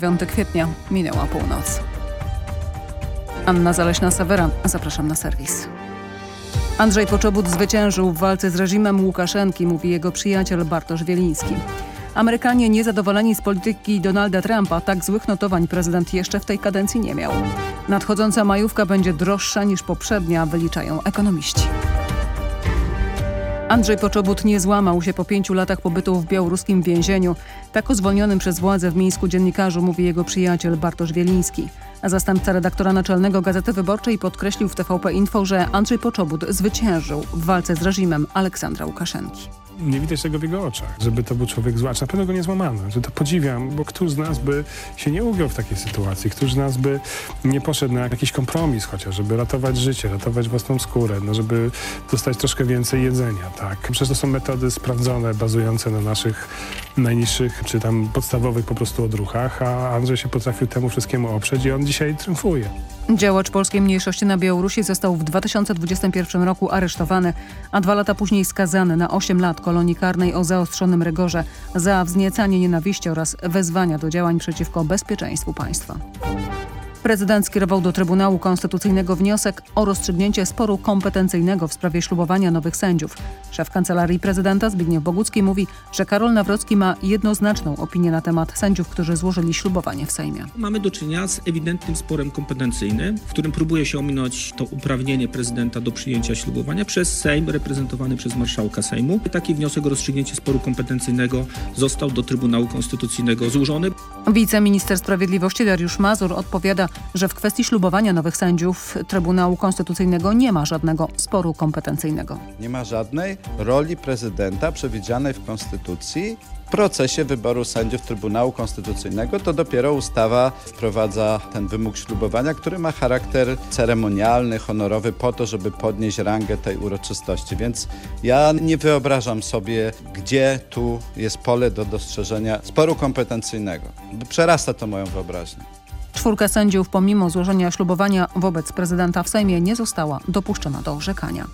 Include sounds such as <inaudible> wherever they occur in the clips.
9 kwietnia minęła północ. Anna Zaleśna-Sawera, zapraszam na serwis. Andrzej Poczobut zwyciężył w walce z reżimem Łukaszenki, mówi jego przyjaciel Bartosz Wieliński. Amerykanie niezadowoleni z polityki Donalda Trumpa tak złych notowań prezydent jeszcze w tej kadencji nie miał. Nadchodząca majówka będzie droższa niż poprzednia, wyliczają ekonomiści. Andrzej Poczobut nie złamał się po pięciu latach pobytu w białoruskim więzieniu. Tak o zwolnionym przez władze w Mińsku dziennikarzu mówi jego przyjaciel Bartosz Wieliński. A zastępca redaktora naczelnego Gazety Wyborczej podkreślił w TVP Info, że Andrzej Poczobut zwyciężył w walce z reżimem Aleksandra Łukaszenki nie widać tego w jego oczach, żeby to był człowiek zły, a na pewno go nie złamano, że to podziwiam, bo któż z nas by się nie ugiął w takiej sytuacji, któż z nas by nie poszedł na jakiś kompromis chociaż, żeby ratować życie, ratować własną skórę, no żeby dostać troszkę więcej jedzenia, tak. Przecież to są metody sprawdzone, bazujące na naszych najniższych, czy tam podstawowych po prostu odruchach, a Andrzej się potrafił temu wszystkiemu oprzeć i on dzisiaj triumfuje. Działacz polskiej mniejszości na Białorusi został w 2021 roku aresztowany, a dwa lata później skazany na 8 lat kolonii karnej o zaostrzonym rygorze za wzniecanie nienawiści oraz wezwania do działań przeciwko bezpieczeństwu państwa. Prezydent skierował do Trybunału Konstytucyjnego wniosek o rozstrzygnięcie sporu kompetencyjnego w sprawie ślubowania nowych sędziów. Szef Kancelarii Prezydenta Zbigniew Bogucki mówi, że Karol Nawrocki ma jednoznaczną opinię na temat sędziów, którzy złożyli ślubowanie w Sejmie. Mamy do czynienia z ewidentnym sporem kompetencyjnym, w którym próbuje się ominąć to uprawnienie prezydenta do przyjęcia ślubowania przez Sejm reprezentowany przez marszałka Sejmu. Taki wniosek o rozstrzygnięcie sporu kompetencyjnego został do Trybunału Konstytucyjnego złożony. Wiceminister Sprawiedliwości Dariusz Mazur odpowiada, że w kwestii ślubowania nowych sędziów Trybunału Konstytucyjnego nie ma żadnego sporu kompetencyjnego. Nie ma żadnej roli prezydenta przewidzianej w Konstytucji w procesie wyboru sędziów Trybunału Konstytucyjnego to dopiero ustawa wprowadza ten wymóg ślubowania, który ma charakter ceremonialny, honorowy po to, żeby podnieść rangę tej uroczystości. Więc ja nie wyobrażam sobie, gdzie tu jest pole do dostrzeżenia sporu kompetencyjnego. Przerasta to moją wyobraźnię. Czwórka sędziów pomimo złożenia ślubowania wobec prezydenta w Sejmie nie została dopuszczona do orzekania.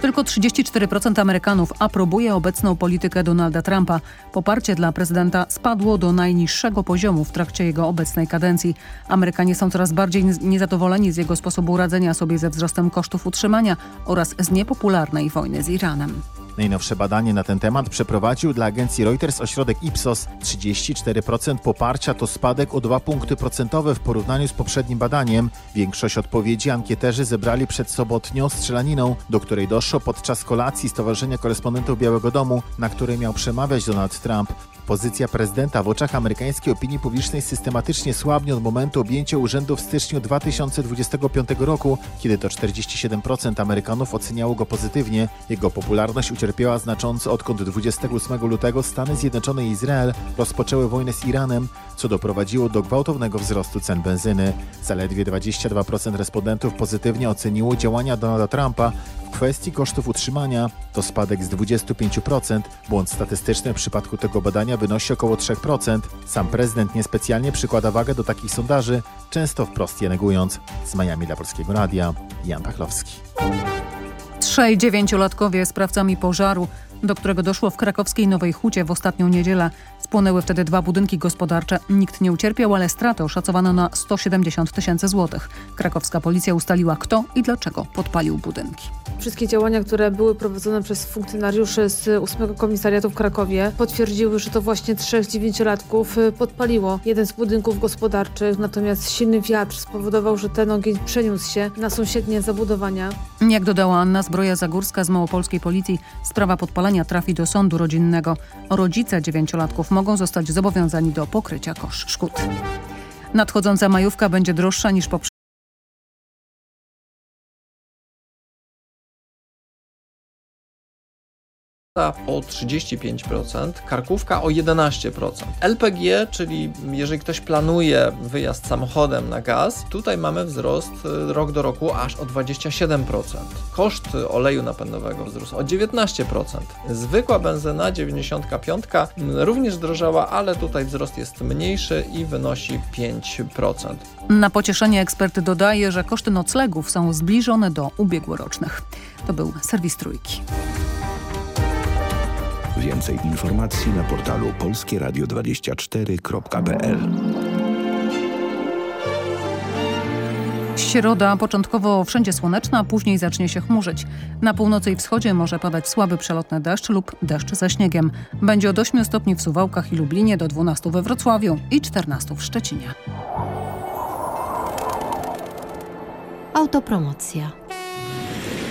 Tylko 34% Amerykanów aprobuje obecną politykę Donalda Trumpa. Poparcie dla prezydenta spadło do najniższego poziomu w trakcie jego obecnej kadencji. Amerykanie są coraz bardziej niezadowoleni z jego sposobu radzenia sobie ze wzrostem kosztów utrzymania oraz z niepopularnej wojny z Iranem. Najnowsze badanie na ten temat przeprowadził dla agencji Reuters ośrodek Ipsos. 34% poparcia to spadek o 2 punkty procentowe w porównaniu z poprzednim badaniem. Większość odpowiedzi ankieterzy zebrali przed sobotnią strzelaniną, do której doszło podczas kolacji Stowarzyszenia Korespondentów Białego Domu, na której miał przemawiać Donald Trump. Pozycja prezydenta w oczach amerykańskiej opinii publicznej systematycznie słabnie od momentu objęcia urzędu w styczniu 2025 roku, kiedy to 47% Amerykanów oceniało go pozytywnie. Jego popularność ucierpiała znacząco odkąd 28 lutego Stany Zjednoczone i Izrael rozpoczęły wojnę z Iranem, co doprowadziło do gwałtownego wzrostu cen benzyny. Zaledwie 22% respondentów pozytywnie oceniło działania Donalda Trumpa w kwestii kosztów utrzymania. To spadek z 25%. Błąd statystyczny w przypadku tego badania wynosi około 3%. Sam prezydent niespecjalnie przykłada wagę do takich sondaży, często wprost je negując. Z Miami dla Polskiego Radia, Jan Pachlowski. Trzej dziewięciolatkowie sprawcami pożaru do którego doszło w krakowskiej Nowej Hucie w ostatnią niedzielę. Spłonęły wtedy dwa budynki gospodarcze. Nikt nie ucierpiał, ale straty oszacowano na 170 tysięcy złotych. Krakowska policja ustaliła kto i dlaczego podpalił budynki. Wszystkie działania, które były prowadzone przez funkcjonariuszy z 8 Komisariatu w Krakowie potwierdziły, że to właśnie trzech dziewięciolatków y, podpaliło jeden z budynków gospodarczych, natomiast silny wiatr spowodował, że ten ogień przeniósł się na sąsiednie zabudowania. Jak dodała Anna Zbroja-Zagórska z Małopolskiej Policji, sprawa podpalenia trafi do sądu rodzinnego. Rodzice dziewięciolatków mogą zostać zobowiązani do pokrycia kosz szkód. Nadchodząca majówka będzie droższa niż poprzednia. O 35%, karkówka o 11%. LPG, czyli jeżeli ktoś planuje wyjazd samochodem na gaz, tutaj mamy wzrost y, rok do roku aż o 27%. Koszt oleju napędowego wzrósł o 19%. Zwykła benzyna 95 również drożała, ale tutaj wzrost jest mniejszy i wynosi 5%. Na pocieszenie eksperty dodaje, że koszty noclegów są zbliżone do ubiegłorocznych. To był serwis Trójki. Więcej informacji na portalu polskieradio24.pl. Środa początkowo wszędzie słoneczna, a później zacznie się chmurzyć. Na północy i wschodzie może padać słaby przelotny deszcz lub deszcz ze śniegiem. Będzie od 8 stopni w Suwałkach i Lublinie, do 12 we Wrocławiu i 14 w Szczecinie. Autopromocja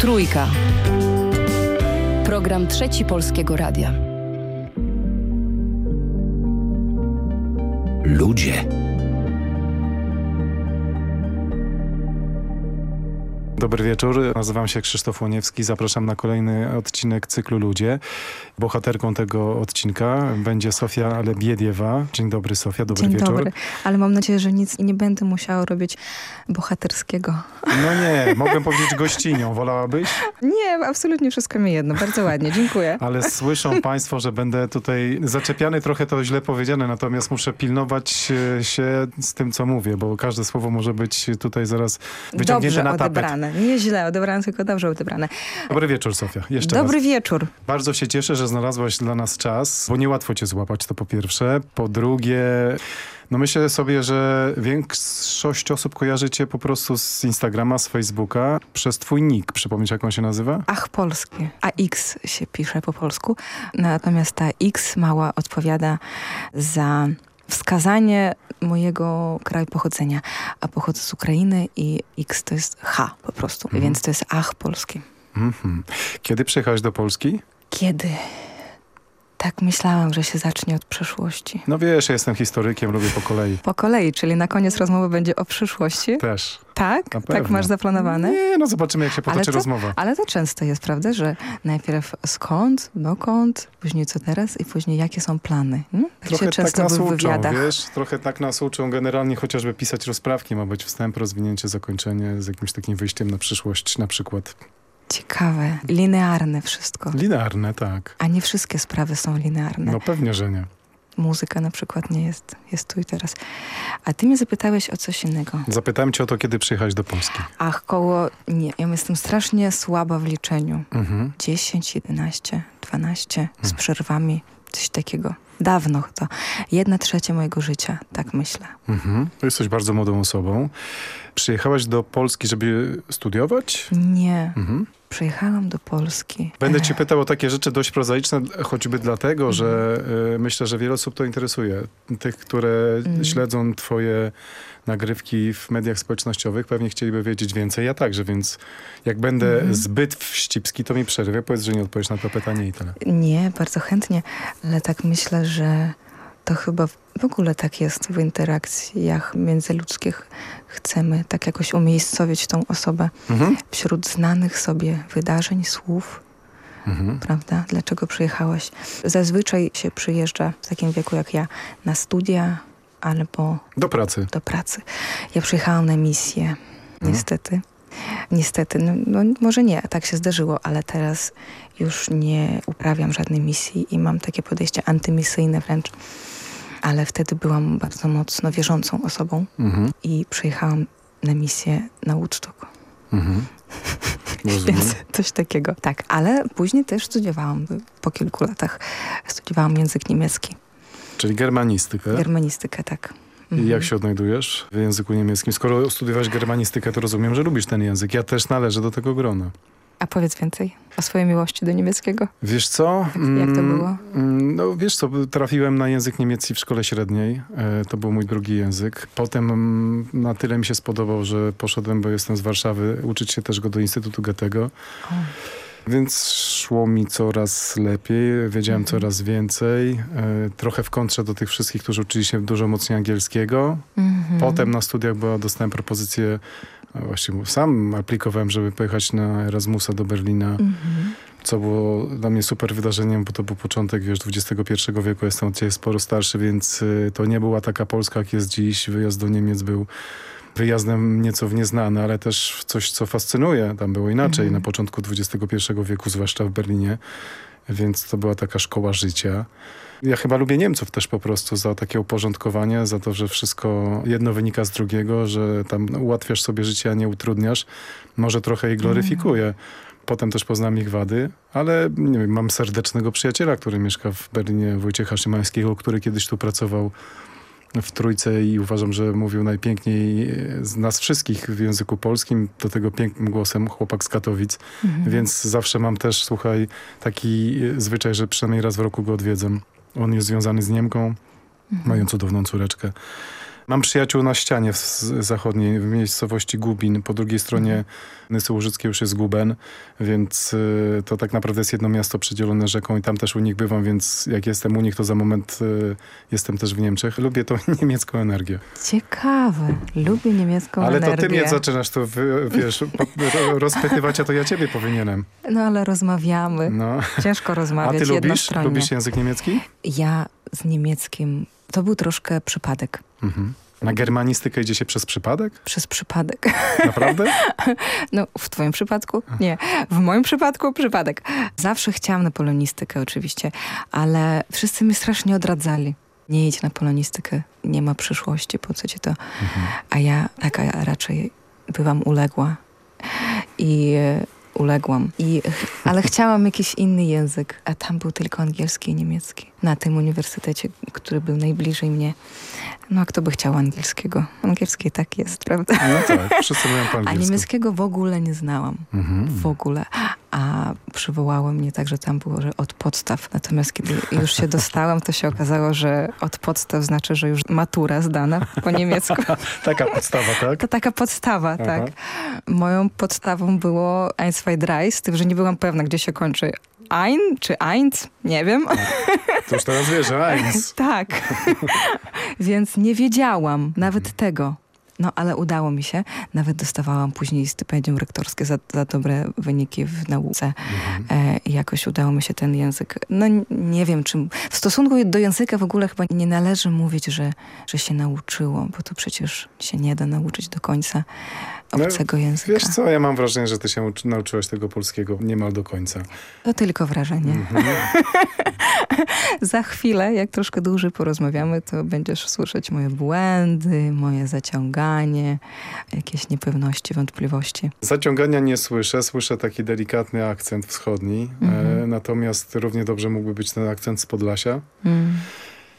Trójka. Program Trzeci Polskiego Radia. Ludzie. Dobry wieczór, nazywam się Krzysztof Łoniewski, zapraszam na kolejny odcinek cyklu Ludzie. Bohaterką tego odcinka będzie Sofia Lebiediewa. Dzień dobry Sofia, dobry Dzień wieczór. dobry, ale mam nadzieję, że nic nie będę musiała robić bohaterskiego. No nie, <laughs> mogłem powiedzieć gościnią, wolałabyś? Nie, absolutnie wszystko mi jedno, bardzo ładnie, dziękuję. Ale słyszą państwo, że będę tutaj zaczepiany, trochę to źle powiedziane, natomiast muszę pilnować e, się z tym, co mówię, bo każde słowo może być tutaj zaraz wyciągnięte Dobrze na tapet. odebrane, nie źle odebrane, tylko dobrze odebrane. Dobry wieczór, Sofia. Jeszcze Dobry raz. wieczór. Bardzo się cieszę, że znalazłaś dla nas czas, bo niełatwo cię złapać, to po pierwsze. Po drugie, no myślę sobie, że większość osób kojarzy cię po prostu z Instagrama, z Facebooka, przez twój nick. Przypomnieć, jak on się nazywa? Ach, polskie. A X się pisze po polsku, natomiast ta X mała odpowiada za wskazanie mojego kraju pochodzenia, a pochodzę z Ukrainy i X to jest H po prostu, Mhm. więc to jest Ach polskie. Mhm. Kiedy przyjechałeś do Polski? Kiedy? Tak myślałam, że się zacznie od przeszłości. No wiesz, ja jestem historykiem, lubię po kolei. Po kolei, czyli na koniec rozmowy będzie o przyszłości. Też. Tak? Tak masz zaplanowane? Nie, no zobaczymy, jak się Ale potoczy to- rozmowa. Ale to często jest, prawda, że najpierw skąd, dokąd, później co teraz i później jakie są plany. Hmm? Tak Trochę się często tak nas uczą, wywiadach. wiesz? Trochę tak nas uczą. Generalnie chociażby pisać rozprawki ma być wstęp, rozwinięcie, zakończenie z jakimś takim wyjściem na przyszłość na przykład. Ciekawe, linearne wszystko. Linearne, tak. A nie wszystkie sprawy są linearne. No pewnie, że nie. Muzyka na przykład nie jest, jest tu i teraz. A ty mnie zapytałeś o coś innego. Zapytałem cię o to, kiedy przyjechałeś do Polski. Ach, koło... Nie, ja jestem strasznie słaba w liczeniu. Mhm. 10, 11, 12 z przerwami, coś takiego. Dawno to. Jedna trzecia mojego życia, tak myślę. Mhm. Jesteś bardzo młodą osobą. Przyjechałaś do Polski, żeby studiować? Nie, Mhm. Przyjechałam do Polski. Będę E, cię pytał o takie rzeczy dość prozaiczne, choćby dlatego, że y, myślę, że wiele osób to interesuje. Tych, które Mhm. śledzą twoje nagrywki w mediach społecznościowych, pewnie chcieliby wiedzieć więcej. Ja także, więc jak będę Mhm. zbyt wścibski, to mi przerwie. Powiedz, że nie odpowiesz na to pytanie i tyle. Nie, bardzo chętnie, ale tak myślę, że to chyba w- ogóle tak jest w interakcjach międzyludzkich. Chcemy tak jakoś umiejscowić tą osobę Mhm. wśród znanych sobie wydarzeń, słów, Mhm. prawda? Dlaczego przyjechałaś? Zazwyczaj się przyjeżdża w takim wieku jak ja na studia albo Do pracy. do pracy. Ja przyjechałam na misję, niestety. Niestety, no, no może nie, tak się zdarzyło, ale teraz już nie uprawiam żadnej misji i mam takie podejście antymisyjne wręcz. Ale wtedy byłam bardzo mocno wierzącą osobą Mhm. i przyjechałam na misję na Woodstock. Mhm. <laughs> Więc coś takiego. Tak, ale później też studiowałam po kilku latach. Studiowałam język niemiecki, Czyli germanistykę. germanistykę, tak. I Mhm. jak się odnajdujesz w języku niemieckim? Skoro studiowałeś germanistykę, to rozumiem, że lubisz ten język. Ja też należę do tego grona. A powiedz więcej o swojej miłości do niemieckiego. Wiesz co? jak to Mm, było? mm, No wiesz co, trafiłem na język niemiecki w szkole średniej. E, to był mój drugi język. Potem mm, na tyle mi się spodobał, że poszedłem, bo jestem z Warszawy, uczyć się też go do Instytutu Goethego. Więc szło mi coraz lepiej, wiedziałem Mhm. coraz więcej. E, trochę w kontrze do tych wszystkich, którzy uczyli się dużo mocniej angielskiego. Mhm. Potem na studiach była, dostałem propozycję, a właściwie sam aplikowałem, żeby pojechać na Erasmusa do Berlina, Mhm. co było dla mnie super wydarzeniem, bo to był początek, wiesz, XXI wieku, jestem od ciebie sporo starszy, więc y, to nie była taka Polska, jak jest dziś. Wyjazd do Niemiec był wyjazdem nieco w nieznane, ale też w coś, co fascynuje. Tam było inaczej Mhm. na początku XXI wieku, zwłaszcza w Berlinie, więc to była taka szkoła życia. Ja chyba lubię Niemców też po prostu za takie uporządkowanie, za to, że wszystko jedno wynika z drugiego, że tam ułatwiasz sobie życie, a nie utrudniasz. Może trochę i gloryfikuje. Potem też poznam ich wady, ale nie wiem, mam serdecznego przyjaciela, który mieszka w Berlinie, Wojciecha Szymańskiego, który kiedyś tu pracował w Trójce i uważam, że mówił najpiękniej z nas wszystkich w języku polskim, do tego pięknym głosem chłopak z Katowic, Mhm. więc zawsze mam też, słuchaj, taki zwyczaj, że przynajmniej raz w roku go odwiedzam. On jest związany z Niemką, Mhm. mają cudowną córeczkę. Mam przyjaciół na ścianie w zachodniej, w miejscowości Gubin. Po drugiej stronie Nysy Łużyckiej już jest Guben, więc y, to tak naprawdę jest jedno miasto przedzielone rzeką i tam też u nich bywam, więc jak jestem u nich, to za moment y, jestem też w Niemczech. Lubię tą <laughs> niemiecką energię. Ciekawe. Lubię niemiecką Ale to energię. ty mnie zaczynasz wy- wiesz, <laughs> rozpytywać, a to ja ciebie powinienem. No ale rozmawiamy. No. Ciężko A rozmawiać ty lubisz? Lubisz język niemiecki? Ja z niemieckim, to był troszkę przypadek. Mhm. Na germanistykę idzie się przez przypadek? Przez przypadek. <laughs> Naprawdę? No, w twoim przypadku? Nie. W moim przypadku przypadek. Zawsze chciałam na polonistykę oczywiście, ale wszyscy mnie strasznie odradzali. Nie idź na polonistykę, nie ma przyszłości, po co ci to? A ja taka raczej byłam uległa i e, uległam. I, ale chciałam jakiś inny język, a tam był tylko angielski i niemiecki. Na tym uniwersytecie, który był najbliżej mnie. No a kto by chciał angielskiego? Angielski tak jest, prawda? No tak, wszyscy mówią po <laughs> A angielsku. niemieckiego w ogóle nie znałam. Mhm. W ogóle. A przywołało mnie tak, że tam było, że od podstaw. Natomiast kiedy już się dostałam, to się okazało, że od podstaw znaczy, że już matura zdana po niemiecku. <laughs> Taka podstawa, tak? To taka podstawa, Aha. tak. Moją podstawą było Eins, zwei, drei, z tym, że nie byłam pewna, gdzie się kończy ein czy eins, nie wiem. To już teraz wiesz, eins. <laughs> tak. Więc nie wiedziałam nawet tego. No, ale udało mi się. Nawet dostawałam później stypendium rektorskie za, za dobre wyniki w nauce. E, i jakoś udało mi się ten język. No nie wiem, czym. W stosunku do języka w ogóle chyba nie należy mówić, że, że się nauczyło, bo to przecież się nie da nauczyć do końca obcego języka. Wiesz co, ja mam wrażenie, że ty się uczy- nauczyłaś tego polskiego niemal do końca. To tylko wrażenie. Mhm. <laughs> Za chwilę, jak troszkę dłużej porozmawiamy, to będziesz słyszeć moje błędy, moje zaciąganie, jakieś niepewności, wątpliwości. Zaciągania nie słyszę, słyszę taki delikatny akcent wschodni, Mhm. e, natomiast równie dobrze mógłby być ten akcent z Podlasia. Mm.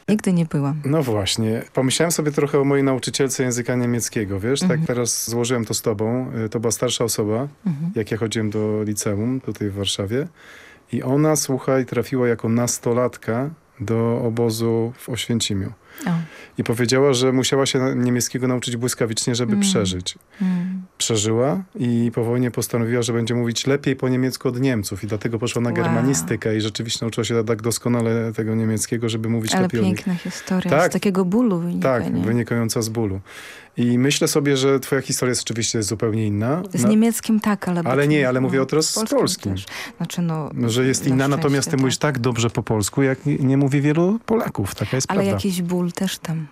Nigdy nie byłam. No właśnie, pomyślałem sobie trochę o mojej nauczycielce języka niemieckiego, wiesz, Mhm. tak teraz złożyłem to z tobą, E, to była starsza osoba, Mhm. jak ja chodziłem do liceum tutaj w Warszawie i ona, słuchaj, trafiła jako nastolatka do obozu w Oświęcimiu. O. I powiedziała, że musiała się niemieckiego nauczyć błyskawicznie, żeby Mm. przeżyć. Mm. Przeżyła i po wojnie postanowiła, że będzie mówić lepiej po niemiecku od Niemców i dlatego poszła na Wow. germanistykę i rzeczywiście nauczyła się tak doskonale tego niemieckiego, żeby mówić Ale lepiej od nich. piękna historia. Tak. Z takiego bólu wynika, Tak, nie? wynikająca z bólu. I myślę sobie, że twoja historia jest oczywiście zupełnie inna. Z Na- niemieckim tak, ale... Ale nie, ale no, mówię o teraz z polskim polskim. też. Znaczy no... No, że jest na inna, natomiast ty mówisz tak dobrze po polsku, jak nie, nie mówi wielu Polaków. Taka jest Ale prawda. jakiś ból też tam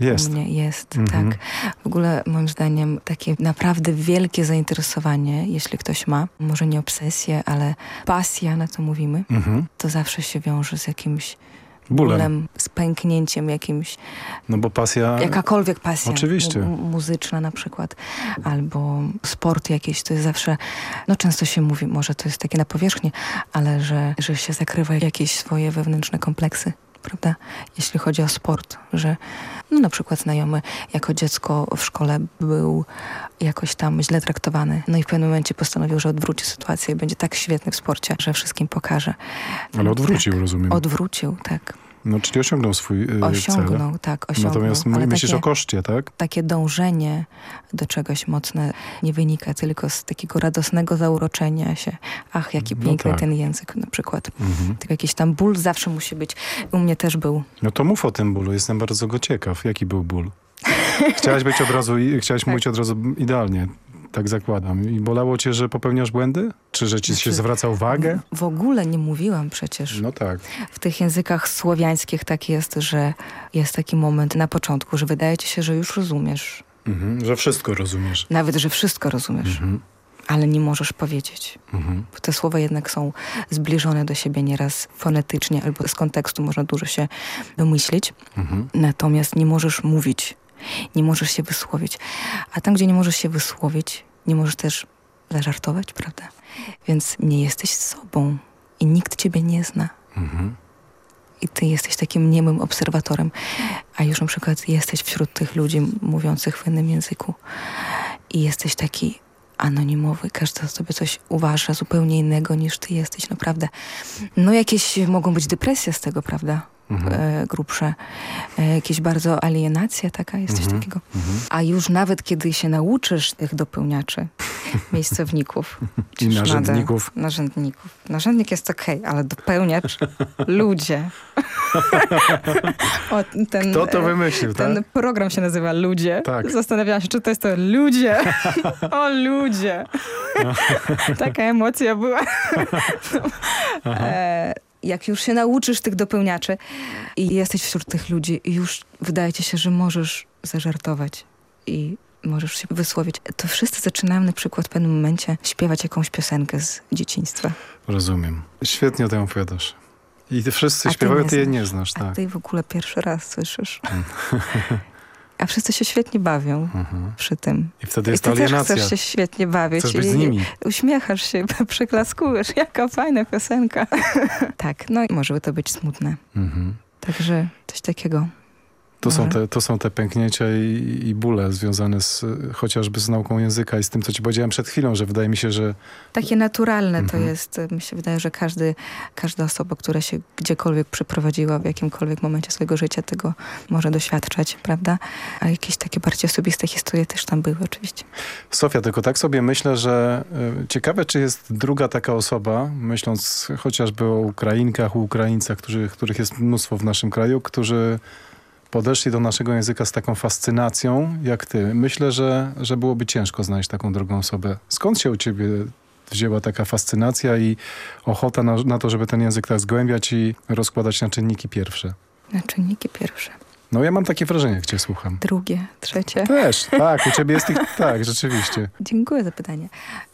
Jest. u mnie jest, Mhm. tak. W ogóle moim zdaniem takie naprawdę wielkie zainteresowanie, jeśli ktoś ma, może nie obsesję, ale pasja, na to mówimy, Mhm. to zawsze się wiąże z jakimś Bólem. bólem, z pęknięciem jakimś, No bo pasja... jakakolwiek pasja. Oczywiście. Mu- muzyczna na przykład, albo sport jakiś, to jest zawsze, no często się mówi, może to jest takie na powierzchni, ale że, że się zakrywa jakieś swoje wewnętrzne kompleksy. Prawda? Jeśli chodzi o sport, że no na przykład znajomy jako dziecko w szkole był jakoś tam źle traktowany, no i w pewnym momencie postanowił, że odwróci sytuację i będzie tak świetny w sporcie, że wszystkim pokaże. Ale odwrócił, tak. rozumiem. Odwrócił, tak. No, czyli osiągnął swój y, Osiągnął, cel. tak, osiągnął. Natomiast ale myślisz takie- o koszcie, tak? takie dążenie do czegoś mocne nie wynika tylko z takiego radosnego zauroczenia się. Ach, jaki No piękny tak. ten język na przykład. Mhm. Tylko jakiś tam ból zawsze musi być. U mnie też był. No to mów o tym bólu, jestem bardzo go ciekaw. Jaki był ból? Chciałaś być od razu, chciałaś Tak. mówić od razu idealnie, tak zakładam. I bolało cię, że popełniasz błędy? Czy że ci się Znaczy- zwraca uwagę? W ogóle nie mówiłam przecież. No tak. W tych językach słowiańskich tak jest, że jest taki moment na początku, że wydaje ci się, że już rozumiesz. Mhm, że wszystko rozumiesz. Nawet, że wszystko rozumiesz, Mhm, ale nie możesz powiedzieć. mhm. Bo te słowa jednak są zbliżone do siebie nieraz fonetycznie albo z kontekstu można dużo się domyślić. Mhm. Natomiast nie możesz mówić, nie możesz się wysłowić. A tam, gdzie nie możesz się wysłowić, nie możesz też zażartować, prawda? Więc nie jesteś sobą i nikt ciebie nie zna. Mhm. I ty jesteś takim niemym obserwatorem, a już na przykład jesteś wśród tych ludzi mówiących w innym języku i jesteś taki anonimowy, każdy sobie coś uważa zupełnie innego niż ty jesteś, naprawdę. No jakieś mogą być depresje z tego, prawda? Mhm. E, grubsze. E, jakieś bardzo alienacja taka, jest coś Mhm. takiego. Mhm. A już nawet kiedy się nauczysz tych dopełniaczy, <laughs> miejscowników, I czy sznadę, narzędników. narzędników. Narzędnik jest okej, ale dopełniacz, ludzie. <laughs> o, ten, Kto to e, wymyślił, Ten tak? program się nazywa Ludzie. Tak. Zastanawiałam się, czy to jest to Ludzie. <laughs> o, ludzie. Taka emocja była. e, jak już się nauczysz tych dopełniaczy i jesteś wśród tych ludzi i już wydaje ci się, że możesz zażartować i możesz się wysłowić. To wszyscy zaczynają na przykład w pewnym momencie śpiewać jakąś piosenkę z dzieciństwa. Rozumiem. Świetnie o tym opowiadasz. I ty wszyscy A ty śpiewają, nie ty je znasz. nie znasz, A tak. ty w ogóle pierwszy raz słyszysz. <laughs> A wszyscy się świetnie bawią Mhm. przy tym. I wtedy I jest ty ta też alienacja. chcesz się świetnie bawić. Chcesz być z i nimi. Uśmiechasz się, <laughs> przyklaskujesz. Jaka fajna piosenka. <laughs> tak, no i może by to być smutne. Mhm. Także coś takiego. To, są Może. te, to są te pęknięcia i, i bóle związane z, chociażby z nauką języka i z tym, co ci powiedziałem przed chwilą, że wydaje mi się, że Takie naturalne to Mhm. jest. Mi się wydaje, że każdy, każda osoba, która się gdziekolwiek przeprowadziła w jakimkolwiek momencie swojego życia, tego może doświadczać, prawda? A jakieś takie bardziej osobiste historie też tam były oczywiście. Sofia, tylko tak sobie myślę, że y, ciekawe, czy jest druga taka osoba, myśląc chociażby o Ukrainkach, o Ukraińcach, którzy, których jest mnóstwo w naszym kraju, którzy podeszli do naszego języka z taką fascynacją jak ty. Myślę, że, że byłoby ciężko znaleźć taką drugą osobę. Skąd się u ciebie wzięła taka fascynacja i ochota na, na to, żeby ten język tak zgłębiać i rozkładać na czynniki pierwsze? Na czynniki pierwsze, No ja mam takie wrażenie, jak cię słucham. drugie, trzecie. Też, <laughs> tak, u ciebie jest tych, tak, rzeczywiście. Dziękuję za pytanie.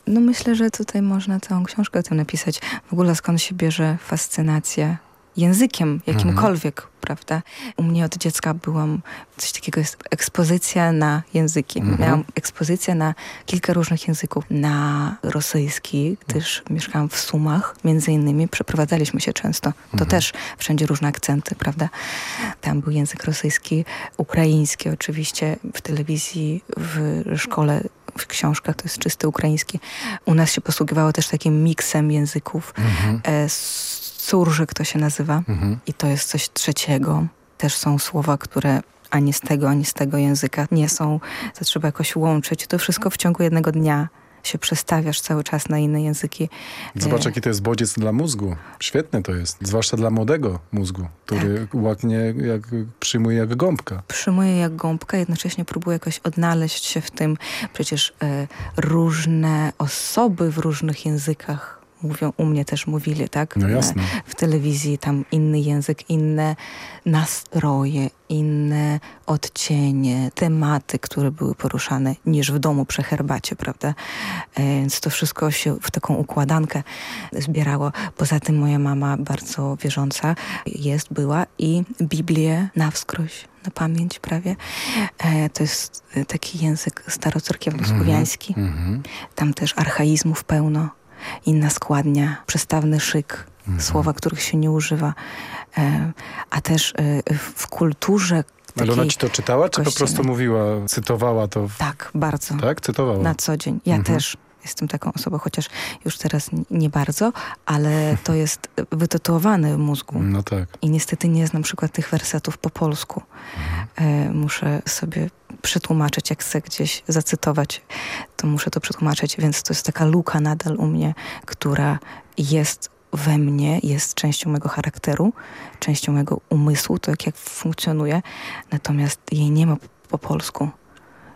No myślę, że tutaj można całą książkę o tym napisać. W ogóle skąd się bierze fascynacja językiem, jakimkolwiek, prawda? U mnie od dziecka byłam, coś takiego jest ekspozycja na języki. Mhm. Miałam ekspozycję na kilka różnych języków. Na rosyjski, gdyż mieszkałam w Sumach, między innymi. Przeprowadzaliśmy się często. To Mhm. też wszędzie różne akcenty, prawda? Tam był język rosyjski, ukraiński oczywiście, w telewizji, w szkole, w książkach to jest czysty ukraiński. U nas się posługiwało też takim miksem języków. Mhm. E, surżyk to się nazywa Mhm. i to jest coś trzeciego. Też są słowa, które ani z tego, ani z tego języka nie są. To trzeba jakoś łączyć. To wszystko w ciągu jednego dnia się przestawiasz cały czas na inne języki. Zobacz, E, jaki to jest bodziec dla mózgu. Świetne to jest. Zwłaszcza dla młodego mózgu, który Tak. łaknie, jak przyjmuje jak gąbka. przyjmuję jak gąbka, jednocześnie próbuję jakoś odnaleźć się w tym. Przecież e, różne osoby w różnych językach mówią, u mnie też mówili, tak? No jasne. W telewizji tam inny język, inne nastroje, inne odcienie, tematy, które były poruszane niż w domu przy herbacie, prawda? E, Więc to wszystko się w taką układankę zbierało. Poza tym moja mama bardzo wierząca jest, była i Biblię na wskroś, na pamięć prawie. E, To jest taki język starocerkiewno-słowiański. Mhm. Tam też archaizmów pełno, inna składnia, przestawny szyk, Mhm. słowa, których się nie używa. E, A też e, w- kulturze Ale ona ci to czytała, czy po kościelnej. prostu mówiła, cytowała to? w- tak, bardzo, Tak, cytowała. na co dzień. Ja Mhm. też jestem taką osobą, chociaż już teraz nie bardzo, ale to <laughs> jest wytatuowane w mózgu. No tak. I niestety nie znam przykład tych wersetów po polsku. E, muszę sobie przetłumaczyć, jak chcę gdzieś zacytować, to muszę to przetłumaczyć, więc to jest taka luka nadal u mnie, która jest we mnie, jest częścią mego charakteru, częścią mego umysłu, to jak, jak funkcjonuje, natomiast jej nie ma po polsku.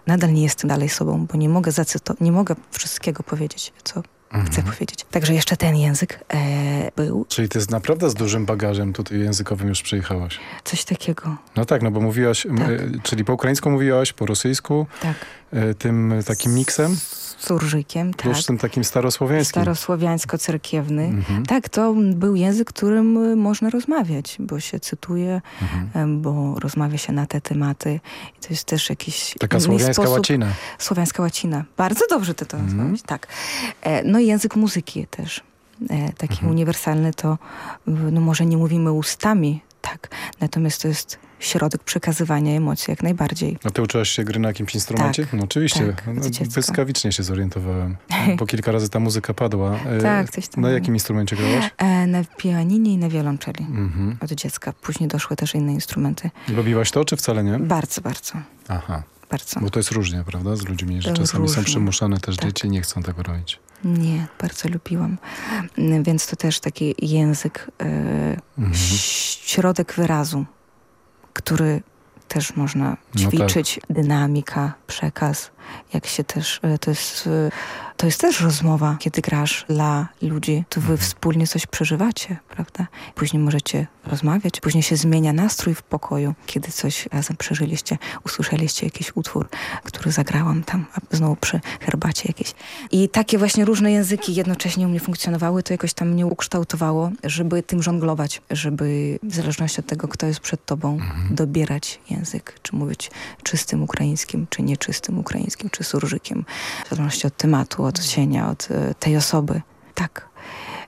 Nadal nie jestem dalej sobą, bo nie mogę nie mogę wszystkiego powiedzieć, co chcę powiedzieć. Także jeszcze ten język e, był. Czyli ty z naprawdę z dużym bagażem tutaj językowym już przyjechałaś. Coś takiego. No tak, no bo mówiłaś, Tak. e, czyli po ukraińsku mówiłaś, po rosyjsku, Tak. E, tym takim miksem, Z surżykiem, tak. plus tym takim starosłowiańskim. Starosłowiańsko-cerkiewny. Mhm. Tak, to był język, którym y, można rozmawiać, bo się cytuje, Mhm. em, bo rozmawia się na te tematy. I to jest też jakiś Taka inny słowiańska sposób. łacina. Słowiańska łacina. Bardzo dobrze ty to Mhm. nazwałeś. Tak. E, no i język muzyki też. E, taki Mhm. uniwersalny to, y, no może nie mówimy ustami, tak, natomiast to jest środek przekazywania emocji jak najbardziej. A ty uczyłaś się gry na jakimś instrumencie? Tak, no oczywiście. tak, no, błyskawicznie się zorientowałem. Bo kilka razy ta muzyka padła. E, Tak, coś tam Na jakim instrumencie grałaś? E, na pianinie i na wiolonczeli. Mhm. Od dziecka. Później doszły też inne instrumenty. Lubiłaś to, czy wcale nie? Bardzo, bardzo, Aha. bardzo. Bo to jest różnie, prawda? Z ludźmi, że To czasami są różnie. przymuszane też Tak. dzieci i nie chcą tego robić. Nie, bardzo lubiłam. Więc to też taki język, e, Mhm. środek wyrazu, który też można No tak. ćwiczyć. Dynamika, przekaz, jak się też, e, to jest, e, to jest też rozmowa, kiedy grasz dla ludzi, to wy wspólnie coś przeżywacie, prawda? Później możecie rozmawiać, później się zmienia nastrój w pokoju, kiedy coś razem przeżyliście, usłyszeliście jakiś utwór, który zagrałam tam, a znowu przy herbacie jakieś. I takie właśnie różne języki jednocześnie u mnie funkcjonowały, to jakoś tam mnie ukształtowało, żeby tym żonglować, żeby w zależności od tego, kto jest przed tobą, dobierać język, czy mówić czystym ukraińskim, czy nieczystym ukraińskim, czy surżykiem, w zależności od tematu, od cienia, od e, tej osoby. Tak.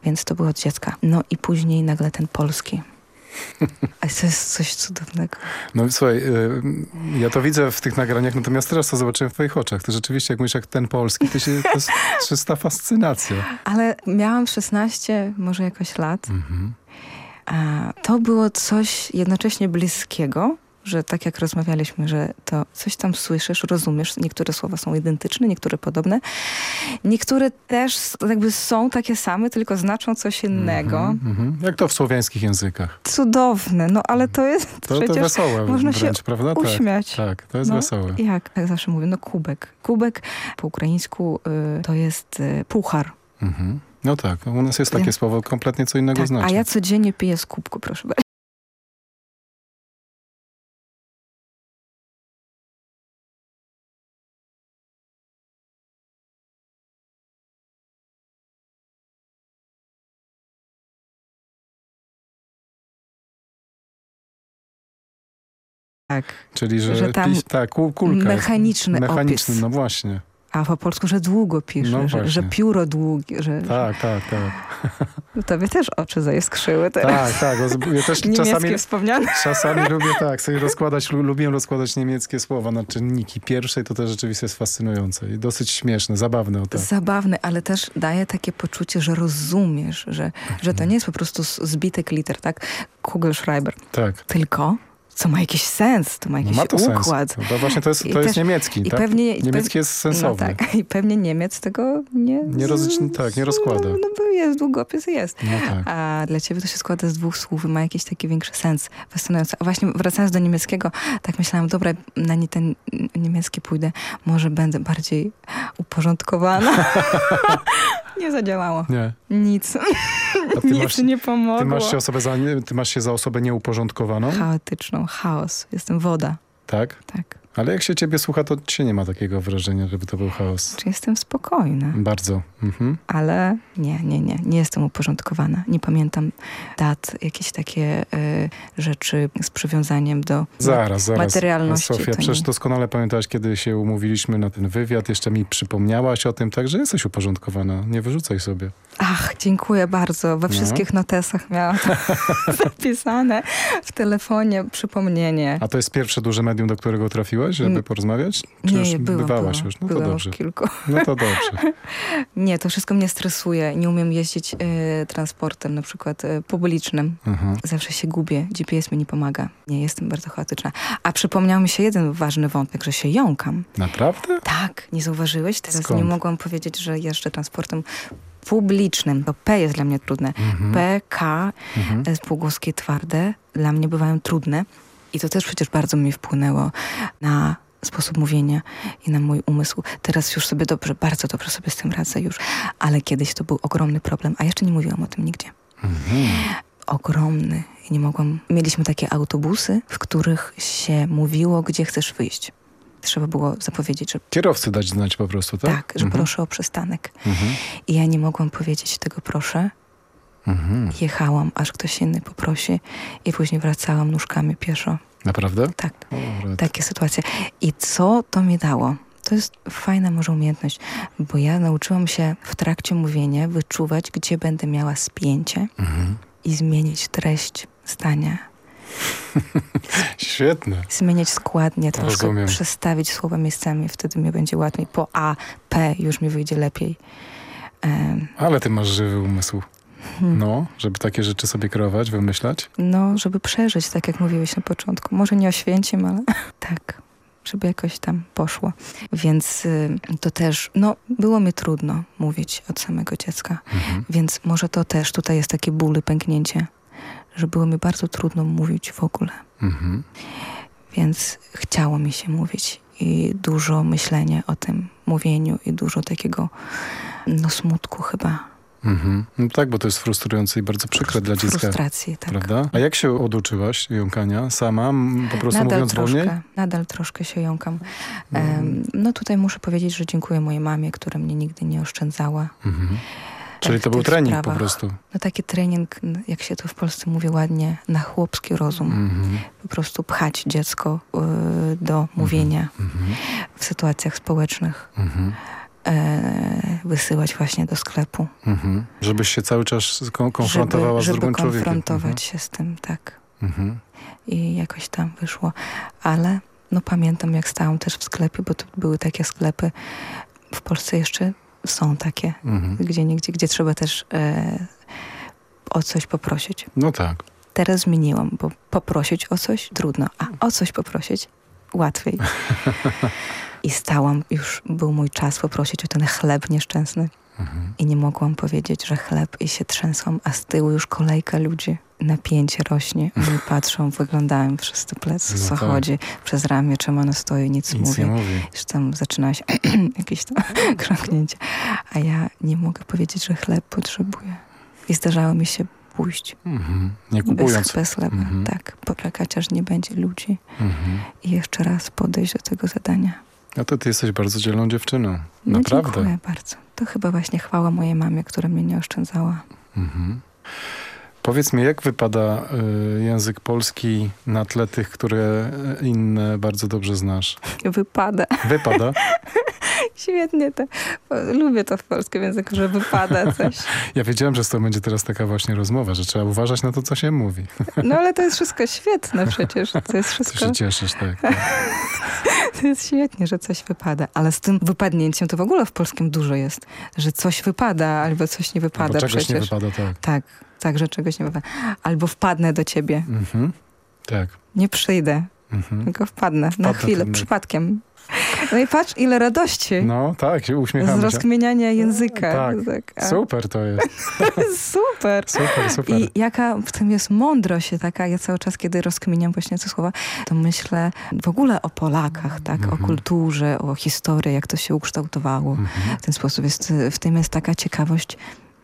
Więc to było od dziecka. No i później nagle ten polski. A to jest coś cudownego. No słuchaj, y, ja to widzę w tych nagraniach, natomiast teraz to zobaczyłem w twoich oczach. To rzeczywiście, jak mówisz, jak ten polski, to, się, to jest <laughs> czysta fascynacja. Ale miałam 16, może jakoś lat. Mhm. A to było coś jednocześnie bliskiego, że tak jak rozmawialiśmy, że to coś tam słyszysz, rozumiesz. Niektóre słowa są identyczne, niektóre podobne. Niektóre też jakby są takie same, tylko znaczą coś innego. Mhm, mhm. Jak to w słowiańskich językach. Cudowne, no ale to jest To, to przecież... wesołe można się wręcz, prawda? uśmiać. Tak, tak, to jest No, wesołe. Jak? Jak zawsze mówię, no kubek. Kubek po ukraińsku y, to jest y, puchar. Mhm. No tak, u nas jest takie słowo kompletnie co innego Tak, znaczy. a ja codziennie piję z kubku, proszę bardzo. Tak, Czyli, że, że tam piś, tak, kul- kulka. mechaniczny Mechaniczny, opis. no właśnie. a po polsku, że długo pisze, No że, że pióro długie, że, Tak, tak, tak. <laughs> tobie też oczy zaiskrzyły teraz. Tak, tak. Ja też <laughs> czasami, wspomniane. czasami <laughs> lubię tak, sobie rozkładać, lu- lubię rozkładać niemieckie słowa na czynniki pierwsze i to też rzeczywiście jest fascynujące i dosyć śmieszne, zabawne o tak. Zabawne, ale też daje takie poczucie, że rozumiesz, że, że to nie jest po prostu zbitek liter, tak? Kugelschreiber. Tak. Tylko, co ma jakiś sens, to ma No jakiś ma to sens. układ. To właśnie to jest, to jest też- niemiecki, i tak? pewnie- Niemiecki pew- jest sensowny. No tak, <laughs> i pewnie Niemiec tego nie... Nie roz, tak, nie rozkłada. No, no bo jest, długopis jest. No tak. A dla ciebie to się składa z dwóch słów i ma jakiś taki większy sens. Fascynujące. A właśnie wracając do niemieckiego, tak myślałam, dobra, na nie ten niemiecki pójdę, może będę bardziej uporządkowana. <laughs> nie zadziałało. Nie. Nic. <laughs> Nic masz, nie pomogło. ty, masz się osobę za, ty masz się za osobę nieuporządkowaną, Chaotyczną, chaos. Jestem woda. tak? Tak. Ale jak się ciebie słucha, to się nie ma takiego wrażenia, żeby to był chaos. Czy jestem spokojna? Bardzo. Mhm. ale nie, nie, nie, nie jestem uporządkowana. Nie pamiętam dat, jakieś takie y, rzeczy z przywiązaniem do Zaraz, zaraz. materialności. Sofia, to przecież nie. doskonale pamiętałaś, kiedy się umówiliśmy na ten wywiad, jeszcze mi przypomniałaś o tym, także jesteś uporządkowana. Nie wyrzucaj sobie. Ach, dziękuję bardzo. We No. wszystkich notesach miałam to <laughs> zapisane w telefonie przypomnienie. A to jest pierwsze duże medium, do którego trafiłaś, żeby Mm. porozmawiać? Czy nie, już byłam, bywałaś byłam, już? No to byłam dobrze. w kilku. No to dobrze. <laughs> Nie, to wszystko mnie stresuje. Nie umiem jeździć y, transportem, na przykład y, publicznym. Zawsze się gubię. GPS mi nie pomaga. Nie, jestem bardzo chaotyczna. A przypomniał mi się jeden ważny wątek, że się jąkam. Naprawdę? Tak, nie zauważyłeś? Teraz Skąd? nie mogłam powiedzieć, że jeżdżę transportem publicznym. To P jest dla mnie trudne. Mhm. P, K, Mhm. e, spółgłoskie twarde dla mnie bywają trudne. I to też przecież bardzo mi wpłynęło na sposób mówienia i na mój umysł. Teraz już sobie dobrze, bardzo dobrze sobie z tym radzę już, ale kiedyś to był ogromny problem, a jeszcze nie mówiłam o tym nigdzie. Ogromny. I nie mogłam... Mieliśmy takie autobusy, w których się mówiło, gdzie chcesz wyjść. Trzeba było zapowiedzieć, że Kierowcy dać znać po prostu, tak? tak, że Mhm. proszę o przystanek. Mhm. I ja nie mogłam powiedzieć tego proszę. Mhm. Jechałam, aż ktoś inny poprosi i później wracałam nóżkami pieszo. Naprawdę? Tak, O, takie sytuacje. I co to mi dało? To jest fajna może umiejętność, bo ja nauczyłam się w trakcie mówienia wyczuwać, gdzie będę miała spięcie Mhm. i zmienić treść zdania. <laughs> Świetne. Zmienić składnie, troszkę Rozumiem. przestawić słowa miejscami, wtedy mi będzie łatwiej. Po A, P już mi wyjdzie lepiej. Em, Ale ty masz żywy umysł. Hmm. No, żeby takie rzeczy sobie kreować, wymyślać. No, żeby przeżyć, tak jak mówiłeś na początku. Może nie oświęcim, ale <laughs> tak, żeby jakoś tam poszło. Więc y, to też, no, było mi trudno mówić od samego dziecka. Mhm. Więc może to też, tutaj jest takie bóle, pęknięcie, że było mi bardzo trudno mówić w ogóle. Mhm. Więc chciało mi się mówić i dużo myślenia o tym mówieniu i dużo takiego, no, smutku chyba. Mhm. No tak, bo to jest frustrujące i bardzo przykre dla dziecka. Frustracji, tak. Prawda? A jak się oduczyłaś jąkania? Sama? Po prostu nadal mówiąc troszkę, wolniej? Nadal troszkę się jąkam. Mm. Em, no tutaj muszę powiedzieć, że dziękuję mojej mamie, która mnie nigdy nie oszczędzała. Mhm. Tak, Czyli to był trening po sprawach. prostu. No taki trening, jak się to w Polsce mówi ładnie, na chłopski rozum. Mhm. Po prostu pchać dziecko y, do mówienia Mhm. w sytuacjach społecznych. Mhm. E, wysyłać właśnie do sklepu. Mhm. Żebyś się cały czas kon- konfrontowała żeby, z żeby drugim człowiekiem. konfrontować się z tym, tak. Mhm. I jakoś tam wyszło. Ale no pamiętam, jak stałam też w sklepie, bo to były takie sklepy, w Polsce jeszcze są takie, Mhm. gdzie nigdzie, gdzie trzeba też e, o coś poprosić. No tak. Teraz zmieniłam, bo poprosić o coś trudno, a o coś poprosić łatwiej. <laughs> I stałam, już był mój czas poprosić o ten chleb nieszczęsny. Mhm. I nie mogłam powiedzieć, że chleb i się trzęsłam, a z tyłu już kolejka ludzi. Napięcie rośnie. <laughs> Oni patrzą, wyglądają wszyscy plecy, No co tak. chodzi przez ramię, czym ona stoi, nic, Nic mówi. nie mówi. Już tam zaczyna się <clears throat> jakieś tam <laughs> krąknięcie. A ja nie mogę powiedzieć, że chleb potrzebuję. I zdarzało mi się pójść Mhm. Nie bez, kupując. bez chleba. Mhm. Tak, poczekać aż nie będzie ludzi Mhm. i jeszcze raz podejść do tego zadania. No to ty jesteś bardzo dzielną dziewczyną. No, Naprawdę. Dziękuję bardzo. To chyba właśnie chwała mojej mamie, która mnie nie oszczędzała. Mhm. Powiedz mi, jak wypada y, język polski na tle tych, które inne bardzo dobrze znasz? Wypada. Wypada? <laughs> Świetnie to. Lubię to w polskim języku, że wypada coś. <laughs> Ja wiedziałem, że z tobą będzie teraz taka właśnie rozmowa, że trzeba uważać na to, co się mówi. <laughs> No ale to jest wszystko świetne przecież. To jest Ty wszystko. się cieszysz, tak. To jest świetnie, że coś wypada. Ale z tym wypadnięciem to w ogóle w polskim dużo jest. Że coś wypada albo coś nie wypada Bo czegoś przecież. nie wypada, tak. Tak, tak, że czegoś nie wypada. Albo wpadnę do ciebie. Mhm. Tak. Nie przyjdę, Mhm. tylko wpadnę. na Wpadnę chwilę, tam. przypadkiem. No i patrz, ile radości. No tak, się z uśmiechamy się. rozkminiania języka. Tak, a- super to jest. <laughs> Super. Super, super. I jaka w tym jest mądrość taka, ja cały czas, kiedy rozkminiam właśnie te słowa, to myślę w ogóle o Polakach, tak, o Mhm. kulturze, o historii, jak to się ukształtowało. Mhm. W ten sposób jest, w tym jest taka ciekawość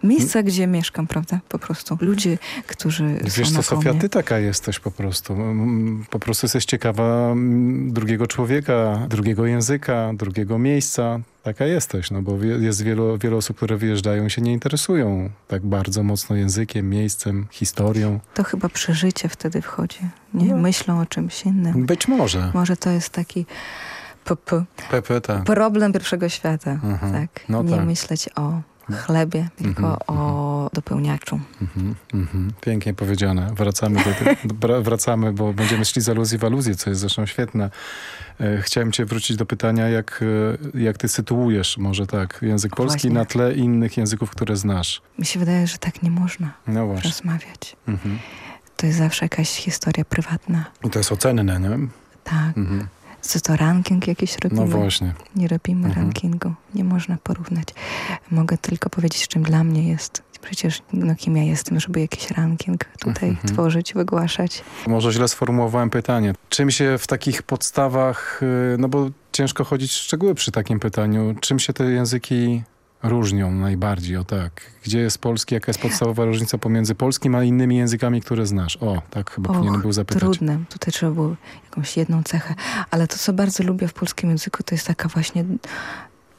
miejsca, gdzie mieszkam, prawda? Po prostu. Ludzie, którzy Wiesz co, Sofia, ty taka jesteś po prostu. Po prostu jesteś ciekawa drugiego człowieka, drugiego języka, drugiego miejsca. Taka jesteś, no bo jest wielu, wielu osób, które wyjeżdżają się nie interesują tak bardzo mocno językiem, miejscem, historią. To chyba przeżycie wtedy wchodzi. Nie? No. Myślą o czymś innym. Być może. Może to jest taki p -p, Pepe, tak. problem pierwszego świata. Mhm. Tak? No nie tak. myśleć o chlebie, tylko Mhm, o dopełniaczu. Mhm, mhm. Pięknie powiedziane. Wracamy, do, wracamy, bo będziemy szli z aluzji w aluzję, co jest zresztą świetne. E, Chciałem cię wrócić do pytania, jak, e, jak ty sytuujesz, może tak, język O, polski właśnie. na tle innych języków, które znasz. Mi się wydaje, że tak nie można No właśnie. rozmawiać. Mhm. To jest zawsze jakaś historia prywatna. I to jest ocenne, nie? Tak. Co to ranking jakiś robimy? No właśnie. Nie robimy Mhm. rankingu. Nie można porównać. Mogę tylko powiedzieć, czym dla mnie jest. Przecież no, kim ja jestem, żeby jakiś ranking tutaj Mhm. tworzyć, wygłaszać. Może źle sformułowałem pytanie. Czym się w takich podstawach, y, no bo ciężko chodzić w szczegóły przy takim pytaniu, czym się te języki różnią najbardziej? O tak. Gdzie jest polski? Jaka jest podstawowa różnica pomiędzy polskim a innymi językami, które znasz? O, tak chyba powinienem był zapytać. trudne. Tutaj trzeba było jakąś jedną cechę. Ale to, co bardzo lubię w polskim języku, to jest taka właśnie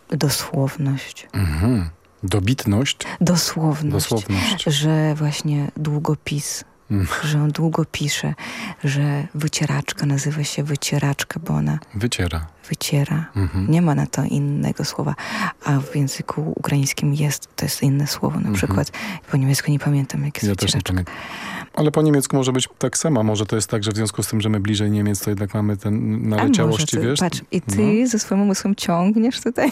dosłowność. Mhm. Dobitność, Dosłowność. dosłowność. Że właśnie długopis, Mm. że on długo pisze, że wycieraczka nazywa się wycieraczka, bo ona Wyciera. wyciera. Mhm. Nie ma na to innego słowa. A w języku ukraińskim jest, to jest inne słowo. Na Mhm. przykład po niemiecku nie pamiętam, jak jest Ja wycieraczka. Ale po niemiecku może być tak samo. Może to jest tak, że w związku z tym, że my bliżej Niemiec, to jednak mamy ten naleciałości, wiesz? Patrz, i ty No. ze swoim umysłem ciągniesz tutaj.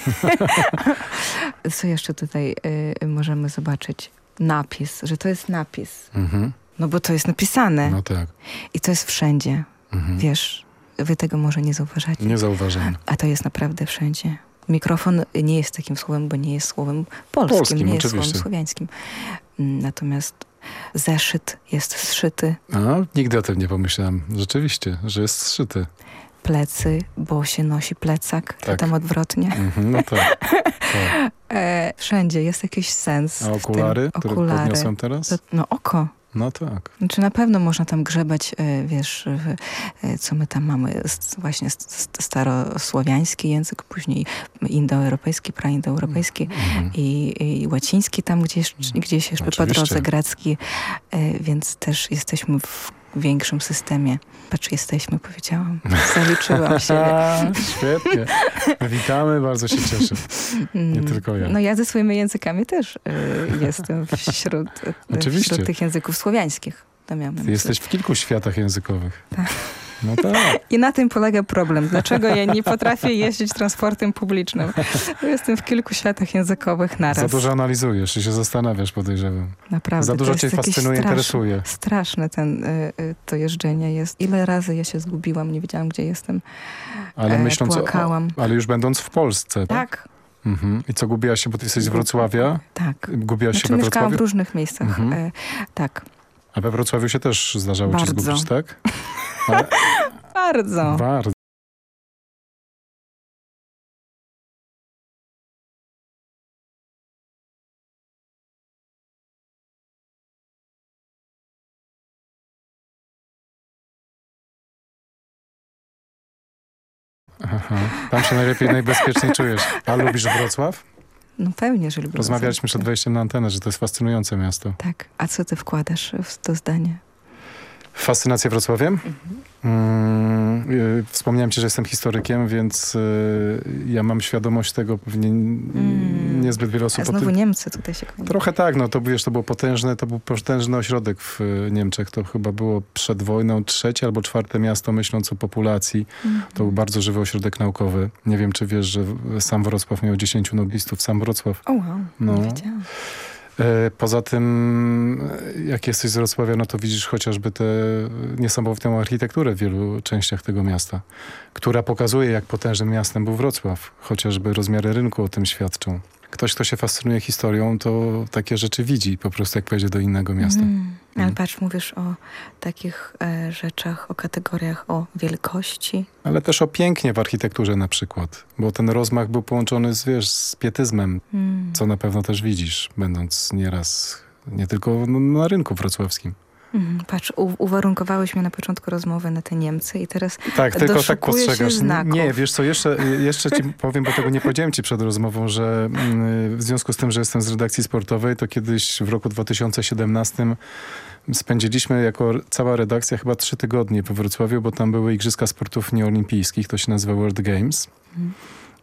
<laughs> Co jeszcze tutaj y, możemy zobaczyć? Napis, że to jest napis. Mhm. No bo to jest napisane. No tak. I to jest wszędzie. Mhm. Wiesz, wy tego może nie zauważacie. Nie zauważam. A to jest naprawdę wszędzie. Mikrofon nie jest takim słowem, bo nie jest słowem polskim, Polskim, nie jest oczywiście. słowem słowiańskim. Natomiast zeszyt jest zszyty, A, nigdy o tym nie pomyślałem. Rzeczywiście, że jest zszyty. plecy, bo się nosi plecak, Tak. tam odwrotnie. Mhm, no tak. tak. <laughs> E, wszędzie jest jakiś sens. A okulary, które podniosłem teraz? To, no oko. No tak. Znaczy na pewno można tam grzebać, e, wiesz, e, co my tam mamy, właśnie starosłowiański język, później indoeuropejski, praindoeuropejski Mhm. i, i łaciński tam gdzieś, gdzieś jeszcze po Oczywiście. drodze grecki, e, więc też jesteśmy w większym systemie. Patrz, jesteśmy, powiedziałam. Zaliczyłam się. <laughs> Świetnie. Witamy, bardzo się cieszę. Nie tylko ja. No ja ze swoimi językami też e, jestem <laughs> wśród, e, Oczywiście. wśród tych języków słowiańskich. Jesteś w kilku światach językowych. No tak. I na tym polega problem. Dlaczego ja nie potrafię jeździć transportem publicznym? Jestem w kilku światach językowych naraz. Za dużo analizujesz i się zastanawiasz, podejrzewam. Naprawdę. Za dużo cię fascynuje, straszne- interesuje. Straszne ten, y, y, to jeżdżenie jest. Ile razy ja się zgubiłam, nie wiedziałam, gdzie jestem. Ale E, myśląc o, płakałam. Ale już będąc w Polsce. Tak, Mhm. I co, gubiłaś się, bo ty jesteś z Wrocławia? tak. Gubiłaś Znaczy się we mieszkałam w Wrocławiu? różnych miejscach. Mhm. E, tak, A we Wrocławiu się też zdarzało ci Bardzo. zgubić, tak? <laughs> Ale, bardzo. bardzo. Aha. Tam się najlepiej, najbezpieczniej czujesz. A lubisz Wrocław? No pewnie, że lubię. Rozmawialiśmy przed wejściem na antenę, że to jest fascynujące miasto. Tak. A co ty wkładasz w to zdanie? Fascynację Wrocławiem? Mm, y, wspomniałem ci, że jestem historykiem, więc y, ja mam świadomość tego, pewnie Mm. niezbyt wiele osób A znowu. Niemcy tutaj się kończą. Trochę tak, no to wiesz, to był potężny, to był potężny ośrodek w y, Niemczech. To chyba było przed wojną trzecie albo czwarte miasto, myśląc o populacji. To był bardzo żywy ośrodek naukowy. Nie wiem, czy wiesz, że sam Wrocław miał 10 noblistów, sam Wrocław. O wow, No. nie wiedziałam. E, Poza tym, e, jak jesteś z Wrocławia, no to widzisz chociażby tę niesamowitą architekturę w wielu częściach tego miasta, która pokazuje, jak potężnym miastem był Wrocław. Chociażby rozmiary rynku o tym świadczą. Ktoś, kto się fascynuje historią, to takie rzeczy widzi po prostu, jak pojedzie do innego miasta. Mm. Ale patrz, mówisz o takich e, rzeczach, o kategoriach, o wielkości. Ale też o pięknie w architekturze na przykład, bo ten rozmach był połączony z, wiesz, z pietyzmem, Mm. co na pewno też widzisz, będąc nieraz nie tylko no, na rynku wrocławskim. Mhm. Patrz, u- uwarunkowałeś mnie na początku rozmowy na te Niemcy i teraz Tak, tylko tak postrzegasz. Nie, wiesz co, jeszcze, jeszcze ci <laughs> powiem, bo tego nie powiedziałem ci przed rozmową, że mm, w związku z tym, że jestem z redakcji sportowej, to kiedyś w roku 2017 spędziliśmy jako cała redakcja chyba trzy tygodnie we Wrocławiu, bo tam były Igrzyska Sportów Nieolimpijskich, to się nazywa World Games. Mhm.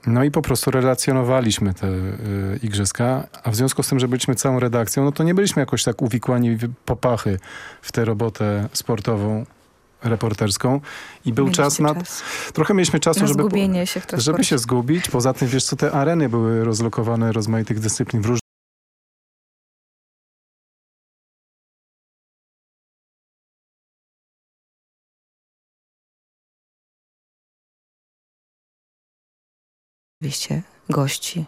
No i po prostu relacjonowaliśmy te y, igrzyska, a w związku z tym, że byliśmy całą redakcją, no to nie byliśmy jakoś tak uwikłani popachy w tę robotę sportową, reporterską. I był mieliście czas na... czas Trochę mieliśmy czasu, na żeby, zgubienie się w żeby się zgubić. Poza tym, wiesz co, te areny były rozlokowane rozmaitych dyscyplin w różnych oczywiście gości,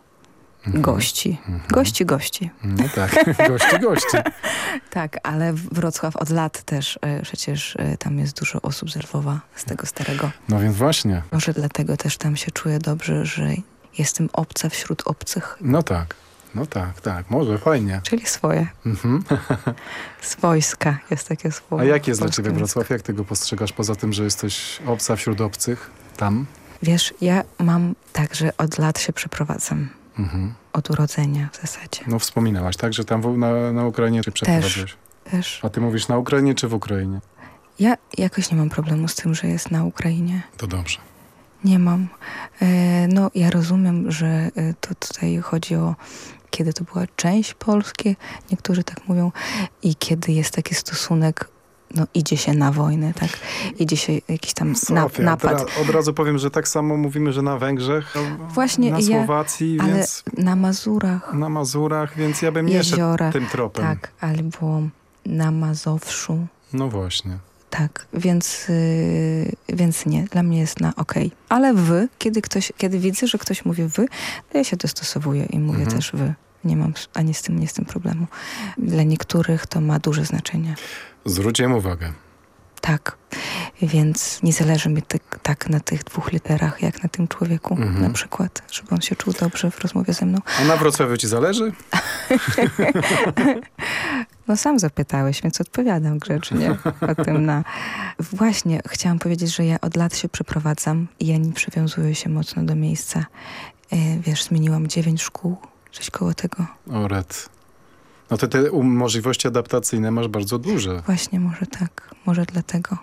Mhm. gości, Mhm. gości, gości. No tak, <laughs> gości, gości. <laughs> Tak, ale Wrocław od lat też e, przecież e, tam jest dużo osób z Lwowa, z tego starego. No więc właśnie. Może dlatego też tam się czuję dobrze, że jestem obca wśród obcych, No tak, no tak, tak, może, fajnie. czyli swoje. Mhm. <laughs> Swojska jest takie słowo. A jak jest dla ciebie Wrocław? Jak ty go postrzegasz, poza tym, że jesteś obca wśród obcych tam? Wiesz, ja mam tak, że od lat się przeprowadzam. Mhm. Od urodzenia w zasadzie. No wspominałaś, tak, że tam na, na Ukrainie się przeprowadziłeś. Też. A ty mówisz na Ukrainie czy w Ukrainie? Ja jakoś nie mam problemu z tym, że jest na Ukrainie. To dobrze. Nie mam. E, no, ja rozumiem, że e, to tutaj chodzi o kiedy to była część Polski, niektórzy tak mówią, i kiedy jest taki stosunek, no idzie się na wojnę, tak? Idzie się jakiś tam na, Sofia, napad. Od, razu powiem, że tak samo mówimy, że na Węgrzech, Właśnie na ja- Słowacji, Ale więc na Mazurach, na Mazurach, więc ja bym nie szedł tym tropem. tak, albo na Mazowszu. No właśnie. Tak, więc, yy, więc nie, dla mnie jest na okej. Ale wy, kiedy ktoś, kiedy widzę, że ktoś mówi wy, to ja się dostosowuję i mówię Mhm. też wy. Nie mam ani z tym, nie z tym problemu. Dla niektórych to ma duże znaczenie. Zwróciłem uwagę. Tak. Więc nie zależy mi tak, tak na tych dwóch literach, jak na tym człowieku Mhm. na przykład, żeby on się czuł dobrze w rozmowie ze mną. A na Wrocławiu ci zależy? <laughs> No sam zapytałeś, więc odpowiadam grzecznie o tym na... Właśnie, chciałam powiedzieć, że ja od lat się przeprowadzam i ja nie przywiązuję się mocno do miejsca. E, Wiesz, zmieniłam dziewięć szkół, coś koło tego. O, red. No to te możliwości adaptacyjne masz bardzo duże. Właśnie, może tak, może dlatego.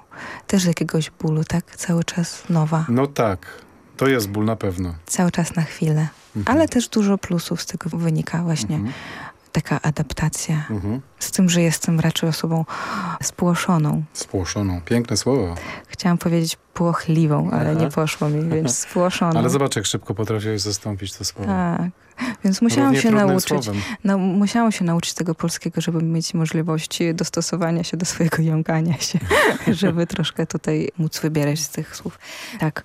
Też z jakiegoś bólu, tak? Cały czas nowa, No tak, to jest ból na pewno. cały czas na chwilę. Mhm. Ale też dużo plusów z tego wynika właśnie. Mhm. Taka adaptacja. Mhm. Z tym, że jestem raczej osobą spłoszoną. Spłoszoną. Piękne słowo. Chciałam powiedzieć płochliwą, ale Aha. nie poszło mi, więc <laughs> spłoszoną. Ale zobacz, jak szybko potrafiłeś zastąpić to słowo. Tak. Więc musiałam Równie się nauczyć. No, musiałam się nauczyć tego polskiego, żeby mieć możliwość dostosowania się do swojego jąkania się, <laughs> żeby troszkę tutaj móc wybierać z tych słów. Tak,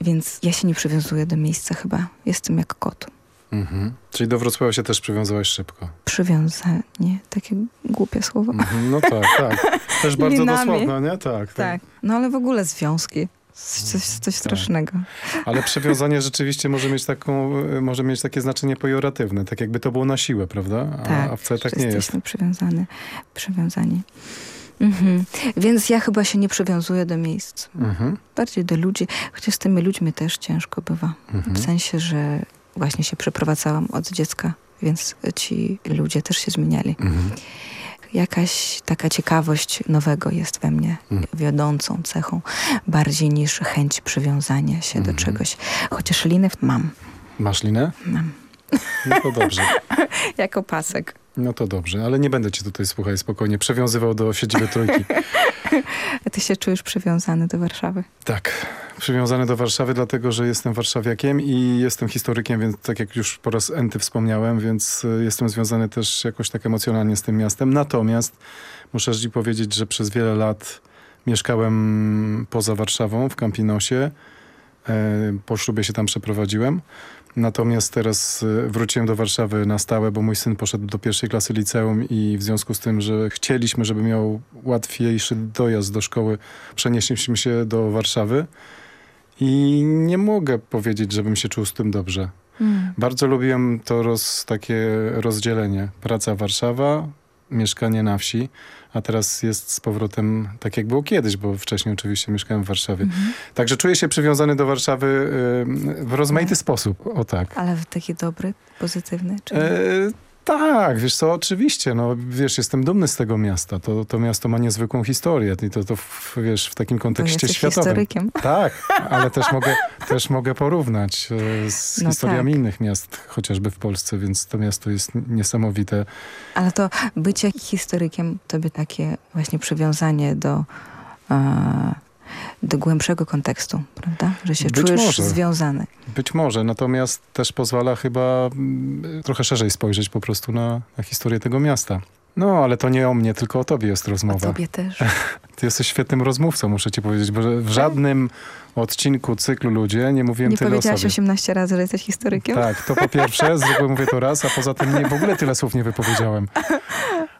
więc ja się nie przywiązuję do miejsca chyba. Jestem jak kot. Mhm. Czyli do Wrocławia się też przywiązałaś szybko. Przywiązanie, takie głupie słowo. Mhm. No tak, tak. Też <laughs> bardzo Linami. dosłowne, nie? Tak, tak. No ale w ogóle związki. Coś, coś strasznego. Ale przywiązanie <laughs> rzeczywiście może mieć taką, może mieć takie znaczenie pejoratywne, tak jakby to było na siłę, prawda? A, Tak, a wcale tak nie jest. jesteśmy przywiązane, przywiązani. Mhm. Więc ja chyba się nie przywiązuję do miejsc. Mhm. Bardziej do ludzi, chociaż z tymi ludźmi też ciężko bywa. Mhm. W sensie, że właśnie się przeprowadzałam od dziecka, więc ci ludzie też się zmieniali. Mhm. Jakaś taka ciekawość nowego jest we mnie Mhm. wiodącą cechą, bardziej niż chęć przywiązania się Mhm. do czegoś. Chociaż linę mam, Masz linę? mam. No to dobrze. <laughs> Jako pasek. No to dobrze, ale nie będę ci tutaj, słuchaj, spokojnie przywiązywał do siedziby trójki. A <laughs> ty się czujesz przywiązany do Warszawy? Tak, przywiązany do Warszawy, dlatego że jestem warszawiakiem i jestem historykiem, więc tak jak już po raz enty wspomniałem, więc y, jestem związany też jakoś tak emocjonalnie z tym miastem. Natomiast muszę ci powiedzieć, że przez wiele lat mieszkałem poza Warszawą, w Campinosie. E, Po ślubie się tam przeprowadziłem. Natomiast teraz y, wróciłem do Warszawy na stałe, bo mój syn poszedł do pierwszej klasy liceum i w związku z tym, że chcieliśmy, żeby miał łatwiejszy dojazd do szkoły, przenieśliśmy się do Warszawy i nie mogę powiedzieć, żebym się czuł z tym dobrze. Mm. Bardzo lubiłem to roz, takie rozdzielenie. Praca Warszawa, mieszkanie na wsi, a teraz jest z powrotem tak jak było kiedyś, bo wcześniej oczywiście mieszkałem w Warszawie. Mhm. Także czuję się przywiązany do Warszawy y, w rozmaity sposób, o tak. Ale w taki dobry, pozytywny? Czy... E, tak, wiesz co, oczywiście, no wiesz, jestem dumny z tego miasta. To, to miasto ma niezwykłą historię i to, to w, wiesz, w takim kontekście jesteś światowym. historykiem. Tak, <laughs> ale też mogę, też mogę porównać e, z No historiami tak. innych miast, chociażby w Polsce, więc to miasto jest niesamowite. Ale to bycie historykiem to by takie właśnie przywiązanie do, e, do głębszego kontekstu, prawda? Że się Być czujesz może. związany. Być może, natomiast też pozwala chyba mm, trochę szerzej spojrzeć po prostu na, na historię tego miasta. No, ale to nie o mnie, tylko o tobie jest O rozmowa. tobie też. <laughs> Ty jesteś świetnym rozmówcą, muszę ci powiedzieć, bo w żadnym odcinku cyklu Ludzie nie mówiłem Nie tyle o powiedziałaś sobie. 18 razy, że jesteś historykiem? Tak, to po pierwsze, <laughs> zwykle mówię to raz, a poza tym nie, w ogóle tyle słów nie wypowiedziałem.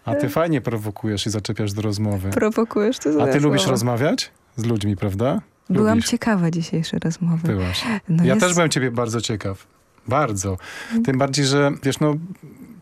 A ty <laughs> fajnie prowokujesz i zaczepiasz do rozmowy. Prowokujesz to A ty lubisz rozmawiać z ludźmi, prawda? Byłam Lubisz. ciekawa dzisiejszej rozmowy. Byłaś. No ja jest- też byłem ciebie bardzo ciekaw. Bardzo. Tym bardziej, że wiesz, no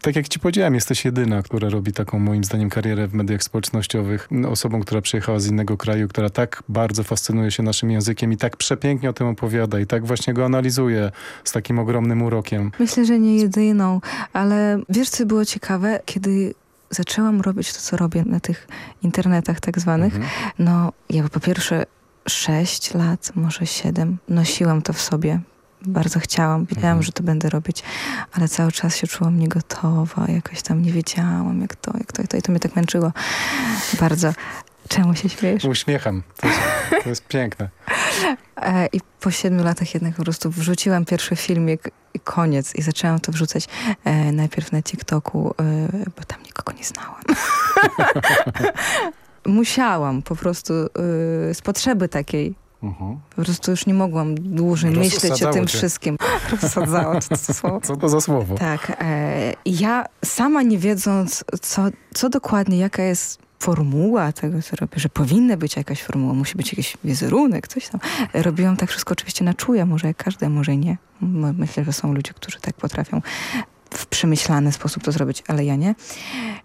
tak jak ci powiedziałem, jesteś jedyna, która robi taką moim zdaniem karierę w mediach społecznościowych. No, Osobą, która przyjechała z innego kraju, która tak bardzo fascynuje się naszym językiem i tak przepięknie o tym opowiada i tak właśnie go analizuje z takim ogromnym urokiem. Myślę, że nie jedyną, ale wiesz, co było ciekawe? Kiedy zaczęłam robić to, co robię na tych internetach tak zwanych, Mhm. no ja po pierwsze 6 lat, może 7, nosiłam to w sobie. Bardzo chciałam, wiedziałam, Mhm. że to będę robić, ale cały czas się czułam niegotowa, jakoś tam nie wiedziałam, jak to, jak to, jak to i to mnie tak męczyło bardzo. Czemu się śmiejesz? Uśmiecham. To jest, to jest piękne. E, I po siedmiu latach jednak po prostu wrzuciłam pierwszy filmik i koniec. I zaczęłam to wrzucać e, najpierw na TikToku, e, bo tam nikogo nie znałam. <laughs> Musiałam po prostu e, z potrzeby takiej. Mhm. Po prostu już nie mogłam dłużej myśleć o tym cię. wszystkim. <laughs> Rozsadzało, to co słowo? Co to za słowo? Tak. E, ja sama nie wiedząc, co, co dokładnie, jaka jest formuła tego, co robię, że powinna być jakaś formuła, musi być jakiś wizerunek, coś tam. Robiłam tak wszystko oczywiście na czuje, może jak każdy, może nie. Myślę, że są ludzie, którzy tak potrafią w przemyślany sposób to zrobić, ale ja nie.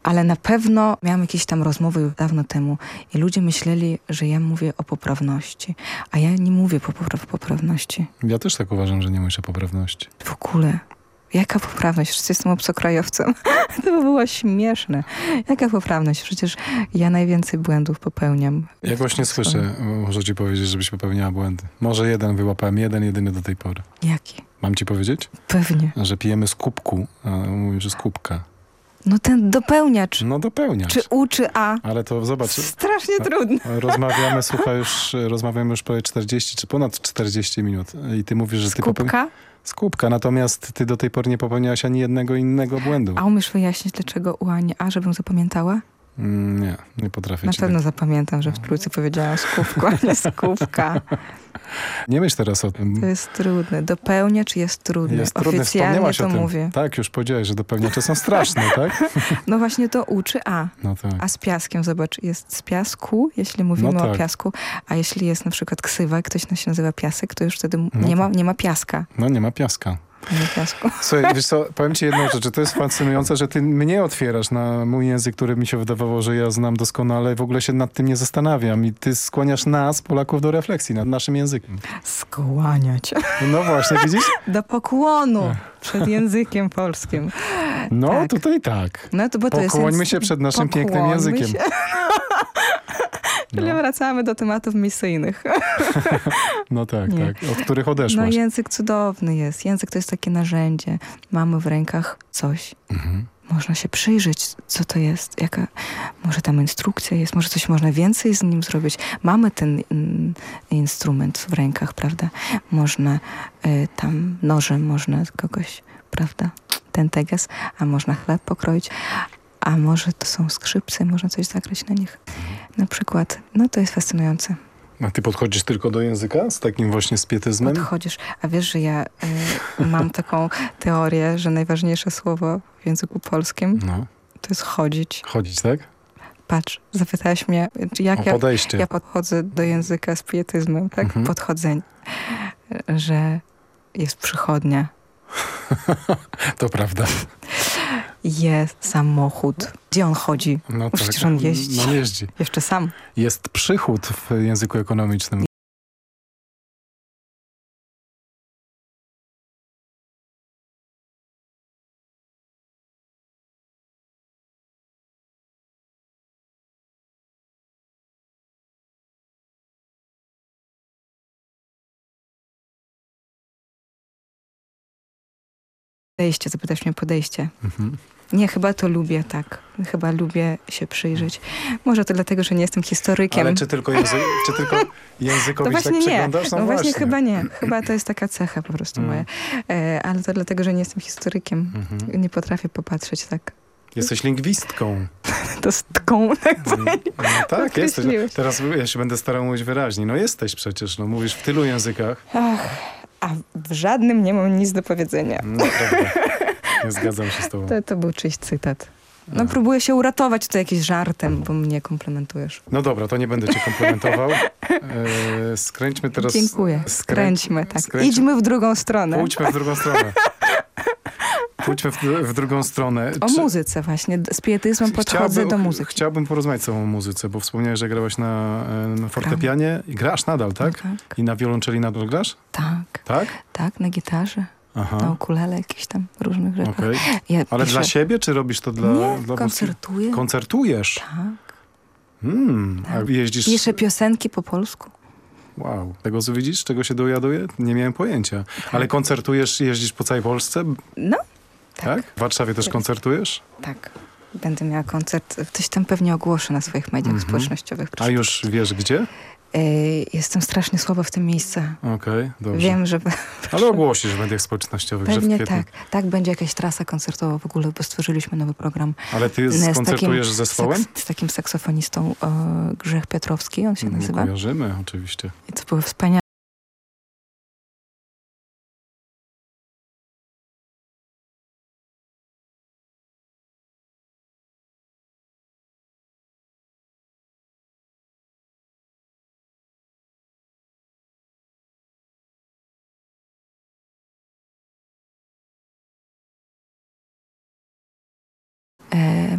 Ale na pewno miałam jakieś tam rozmowy już dawno temu i ludzie myśleli, że ja mówię o poprawności, a ja nie mówię po popraw poprawności. Ja też tak uważam, że nie muszę poprawności. W ogóle. Jaka poprawność? Przecież jestem obcokrajowcem. <laughs> To by było śmieszne. Jaka poprawność? Przecież ja najwięcej błędów popełniam. Jak właśnie słyszę, muszę ci powiedzieć, żebyś popełniała błędy. Może jeden wyłapałem, jeden, jedyny do tej pory. Jaki? Mam ci powiedzieć? Pewnie. Że pijemy z kubku, a mówisz, że z kubka. No ten dopełniacz. No dopełniasz. Czy U, czy A. Ale to zobacz, Strasznie trudne. rozmawiamy, słuchaj, już, rozmawiamy już prawie 40 czy ponad 40 minut i ty mówisz, że ty popeł- Kubka? Z kubka, natomiast ty do tej pory nie popełniałaś ani jednego innego błędu. A umiesz wyjaśnić, dlaczego U, a nie A, żebym zapamiętała? Mm, Nie, nie potrafię Na pewno tak. zapamiętam, że w trójce powiedziałam z kubku, a <laughs> nie myśl teraz o tym. To jest trudne. Dopełniacz jest trudny. Jest trudne, Oficjalnie to o mówię. Tak, już powiedziałeś, że dopełniacze są straszne, tak? <laughs> No właśnie to U czy A. No tak. A z piaskiem, zobacz, jest z piasku, jeśli mówimy No o tak. piasku, a jeśli jest na przykład ksywa, ktoś się nazywa piasek, to już wtedy No nie, ma, tak. nie ma piaska. No nie ma piaska. Nie ma piasku. Słuchaj, <laughs> wiesz co, powiem ci jedną rzecz, że to jest fascynujące, że ty mnie otwierasz na mój język, który mi się wydawało, że ja znam doskonale i w ogóle się nad tym nie zastanawiam. I ty skłaniasz nas, Polaków, do refleksji nad naszym językiem. Skłaniać. No właśnie, widzisz? <laughs> Do pokłonu przed językiem polskim. No Tak. tutaj tak. No to bo to jest Pokłońmy język- się przed naszym pięknym językiem. się. <laughs> Czyli No. wracamy do tematów misyjnych. <laughs> No tak, Nie. tak. Od których No odeszłaś. język cudowny jest. Język to jest takie narzędzie. Mamy w rękach coś. Mhm. Można się przyjrzeć, co to jest, jaka, może tam instrukcja jest, może coś można więcej z nim zrobić. Mamy ten mm, instrument w rękach, prawda? Można y, tam nożem, można kogoś, prawda? Ten teges, a można chleb pokroić, a może to są skrzypce, można coś zagrać na nich. Na przykład, no to jest fascynujące. A ty podchodzisz tylko do języka z takim właśnie spietyzmem? Podchodzisz, a wiesz, że ja y, mam taką teorię, że najważniejsze słowo w języku polskim No, to jest chodzić. chodzić, tak? Patrz, zapytałeś mnie, jak ja, ja podchodzę do języka z pietyzmem, tak? Mhm. Podchodzę, że jest przychodnia, <laughs> To prawda. Jest samochód. Gdzie on chodzi? No Bo tak. przecież on jeździ. No jeździ. Jeszcze sam. Jest przychód w języku ekonomicznym. Podejście, zapytasz mnie podejście. Mhm. Nie, chyba to lubię, tak. Chyba lubię się przyjrzeć. Może to dlatego, że nie jestem historykiem. Ale czy tylko, język, <laughs> czy tylko To językowi właśnie tak nie. przeglądasz? No, właśnie chyba nie. Chyba to jest taka cecha po prostu Mm. moja. E, ale to dlatego, że nie jestem historykiem. Mhm. Nie potrafię popatrzeć tak. Jesteś lingwistką. <laughs> to z tką. No tak, <laughs> jesteś. Określiłeś. Teraz ja się będę starał mówić wyraźnie. No jesteś przecież, no mówisz w tylu językach. Ach, a w żadnym nie mam nic do powiedzenia. No prawda. Nie zgadzam się z tobą. To, to był czyjś cytat. No A. próbuję się uratować tutaj jakimś żartem, bo mnie komplementujesz. No dobra, to nie będę cię komplementował. <laughs> E, skręćmy teraz... Dziękuję. skręć- Skręćmy, tak. Idźmy w drugą stronę. Pójdźmy w drugą stronę. <laughs> Pójdźmy w, w drugą stronę. O Czy- muzyce właśnie. Z pietyzmem podchodzę Chciałbym- do muzyki. Chciałbym porozmawiać z tobą o muzyce, bo wspomniałeś, że grałaś na, e, na fortepianie i grasz nadal, tak? No tak, I na wiolonczeli nadal grasz? tak, Tak? tak, na gitarze, Aha, na ukulele, jakichś tam różnych rzeczach. okej. Ja Ale piszę- dla siebie, czy robisz to dla... Nie, dla koncertuję. Koncertujesz? tak. Hmm, a Tak. jeździsz... Piszę piosenki po polsku. Wow, tego co widzisz, czego się dowiaduję? Nie miałem pojęcia. Ale koncertujesz, jeździsz po całej Polsce, No, tak? W Warszawie też koncertujesz? tak. Będę miała koncert. Coś tam pewnie ogłoszę na swoich mediach Mhm. społecznościowych. A już wiesz gdzie? Jestem strasznie słaba w tym miejscu. Okej, dobrze. Wiem, że <laughs> Ale ogłosisz w mediach społecznościowych, że pewnie kwietniu. tak. Tak, będzie jakaś trasa koncertowa w ogóle, bo stworzyliśmy nowy program. Ale ty z skoncertujesz z zespołem? z takim saksofonistą e, Grzech Piotrowski, on się No, nazywa. Kojarzymy, oczywiście. I to było wspaniałe.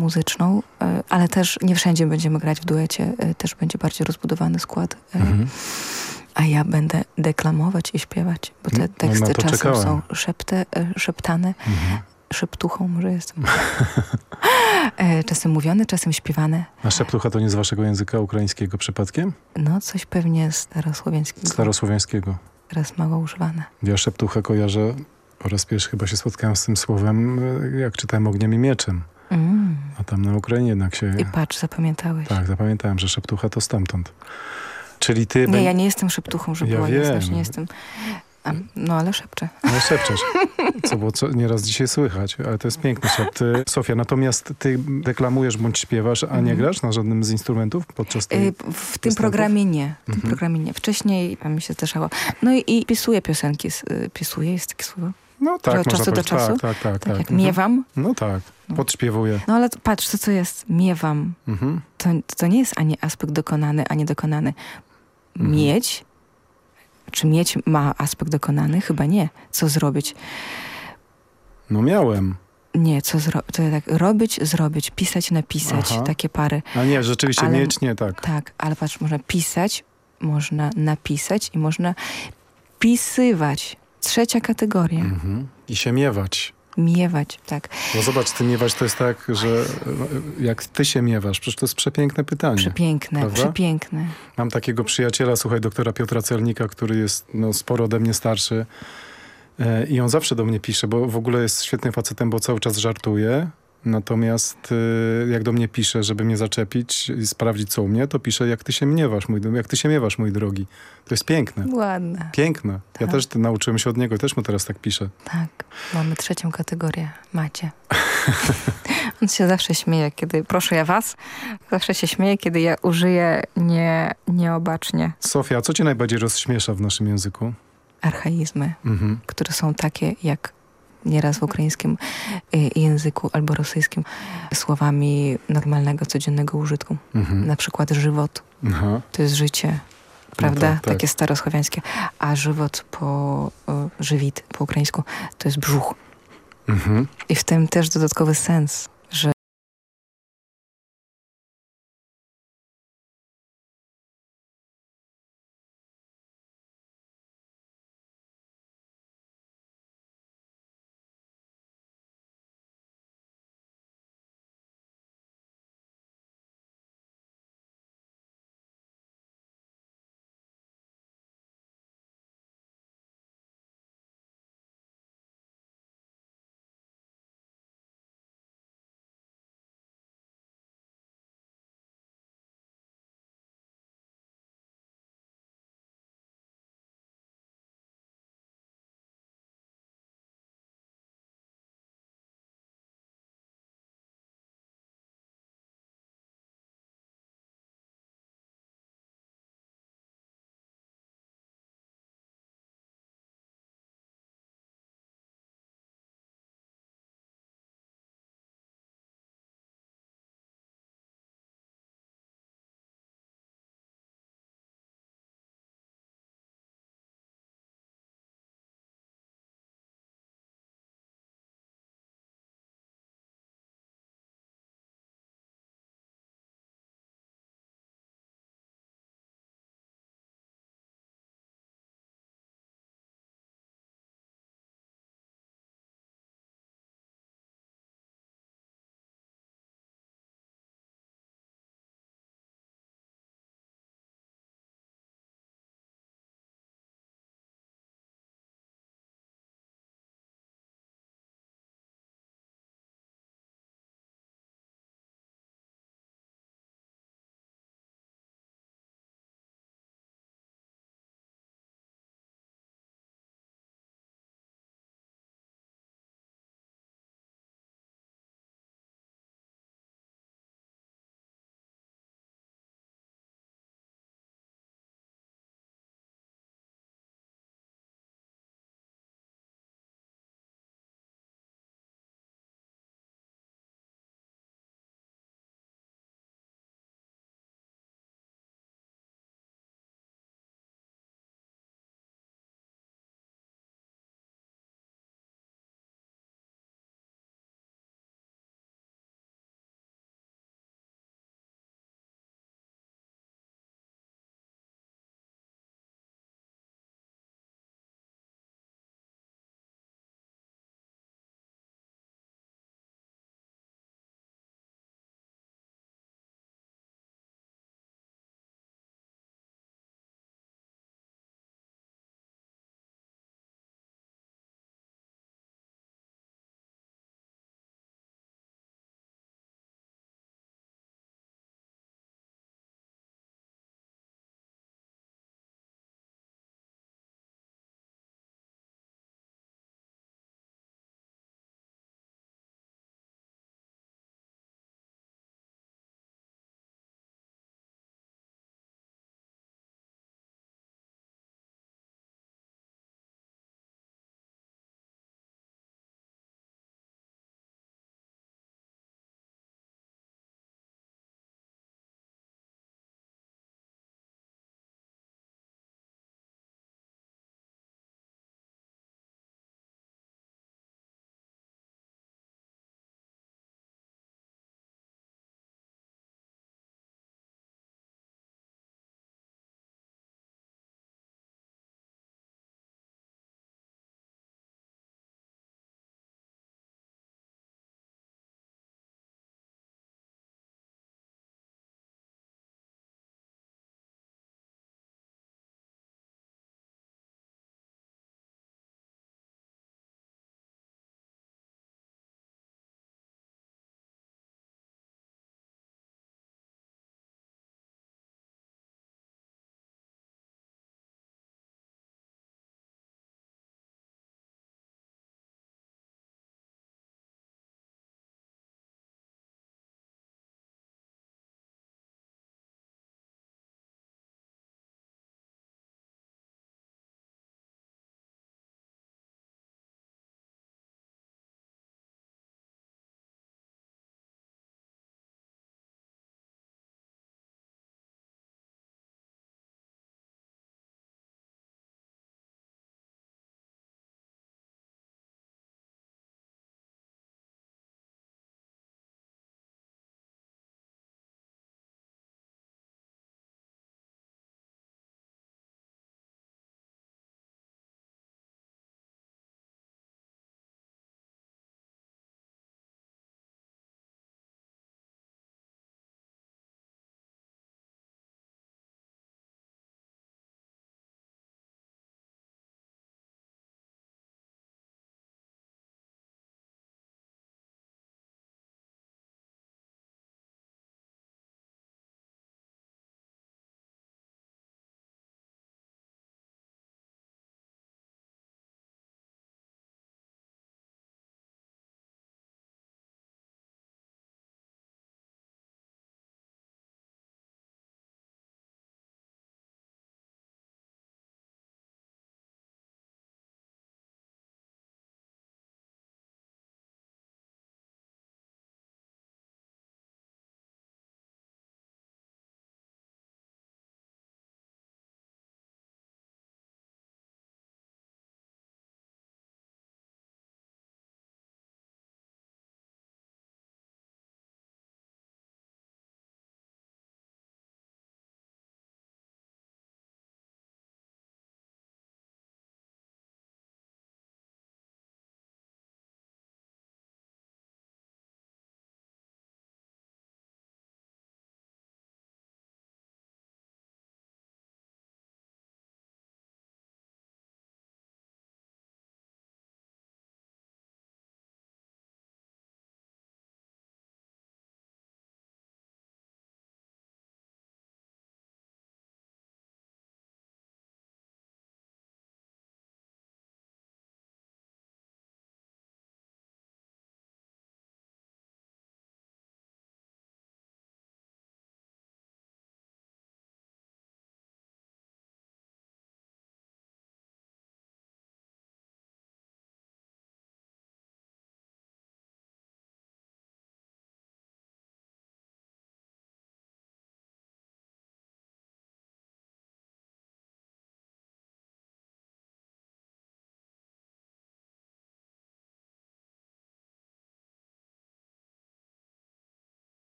Muzyczną, e, ale też nie wszędzie będziemy grać w duecie, e, też będzie bardziej rozbudowany skład. e, Mhm. A ja będę deklamować i śpiewać, bo No, te no teksty na to czasem czekałem. są szepte, szeptane, Mhm. szeptuchą może jestem. <laughs> Czasem mówione, czasem śpiewane. A szeptucha to nie z waszego języka ukraińskiego przypadkiem? No coś pewnie starosłowiańskiego, Starosłowiańskiego. teraz mało używane. Ja szeptuchę kojarzę, po raz pierwszy chyba się spotkałem z tym słowem, jak czytałem Ogniem i Mieczem. Mm. A tam na Ukrainie jednak się... I patrz, zapamiętałeś. Tak, zapamiętałem, że szeptucha to stamtąd. Czyli ty... Nie, ja nie jestem szeptuchą, żeby Ja była wiem. nie jestem. A, no ale szepczę. No szepczesz, co było co nieraz dzisiaj słychać, ale to jest piękny szept. Y, Sofia, natomiast ty deklamujesz bądź śpiewasz, a nie Mhm. grasz na żadnym z instrumentów podczas tej... Y, W tym występów? programie nie. W tym Mhm. programie nie. Wcześniej mi się zdarzało. No i, i pisuję piosenki. y, Pisuję, jest takie słowo? No tak, od czasu do czasu? Tak, tak, tak. Tak, tak. jak miewam. No tak, No. podśpiewuję. No ale patrz, to co jest miewam. Mhm. To, to nie jest ani aspekt dokonany, ani dokonany. Mhm. Mieć? Czy mieć ma aspekt dokonany? Chyba nie. Co zrobić? No miałem. Nie, co zrobić? To tak, robić, zrobić, pisać, napisać. Aha. Takie pary. A nie, rzeczywiście Ale- mieć nie tak. Tak, ale patrz, można pisać, można napisać i można pisywać. Trzecia kategoria. Mhm. I się miewać. Miewać, tak. Bo zobacz, ty miewać to jest tak, że e, jak ty się miewasz, przecież to jest przepiękne pytanie. Przepiękne, Prawda? przepiękne. Mam takiego przyjaciela, słuchaj, doktora Piotra Celnika, który jest no, sporo ode mnie starszy e, i on zawsze do mnie pisze, bo w ogóle jest świetnym facetem, bo cały czas żartuje. Natomiast e, jak do mnie pisze, żeby mnie zaczepić i sprawdzić co u mnie, to pisze jak ty się miewasz, mój, jak ty się miewasz, mój drogi. To jest piękne. Ładne. Piękne. Ja Tak. też nauczyłem się od niego, też mu teraz tak piszę. Tak, mamy trzecią kategorię. Macie. <laughs> On się zawsze śmieje, kiedy, proszę ja was, zawsze się śmieje, kiedy ja użyję nie, nieobacznie Sofia, co cię najbardziej rozśmiesza w naszym języku? archaizmy, Mhm. które są takie jak nieraz w ukraińskim y, języku albo rosyjskim słowami normalnego, codziennego użytku. Mhm. Na przykład żywot Aha. to jest życie, prawda? tak, tak. Takie starosłowiańskie. A żywot po y, żywit po ukraińsku to jest brzuch. Mhm. I w tym też dodatkowy sens.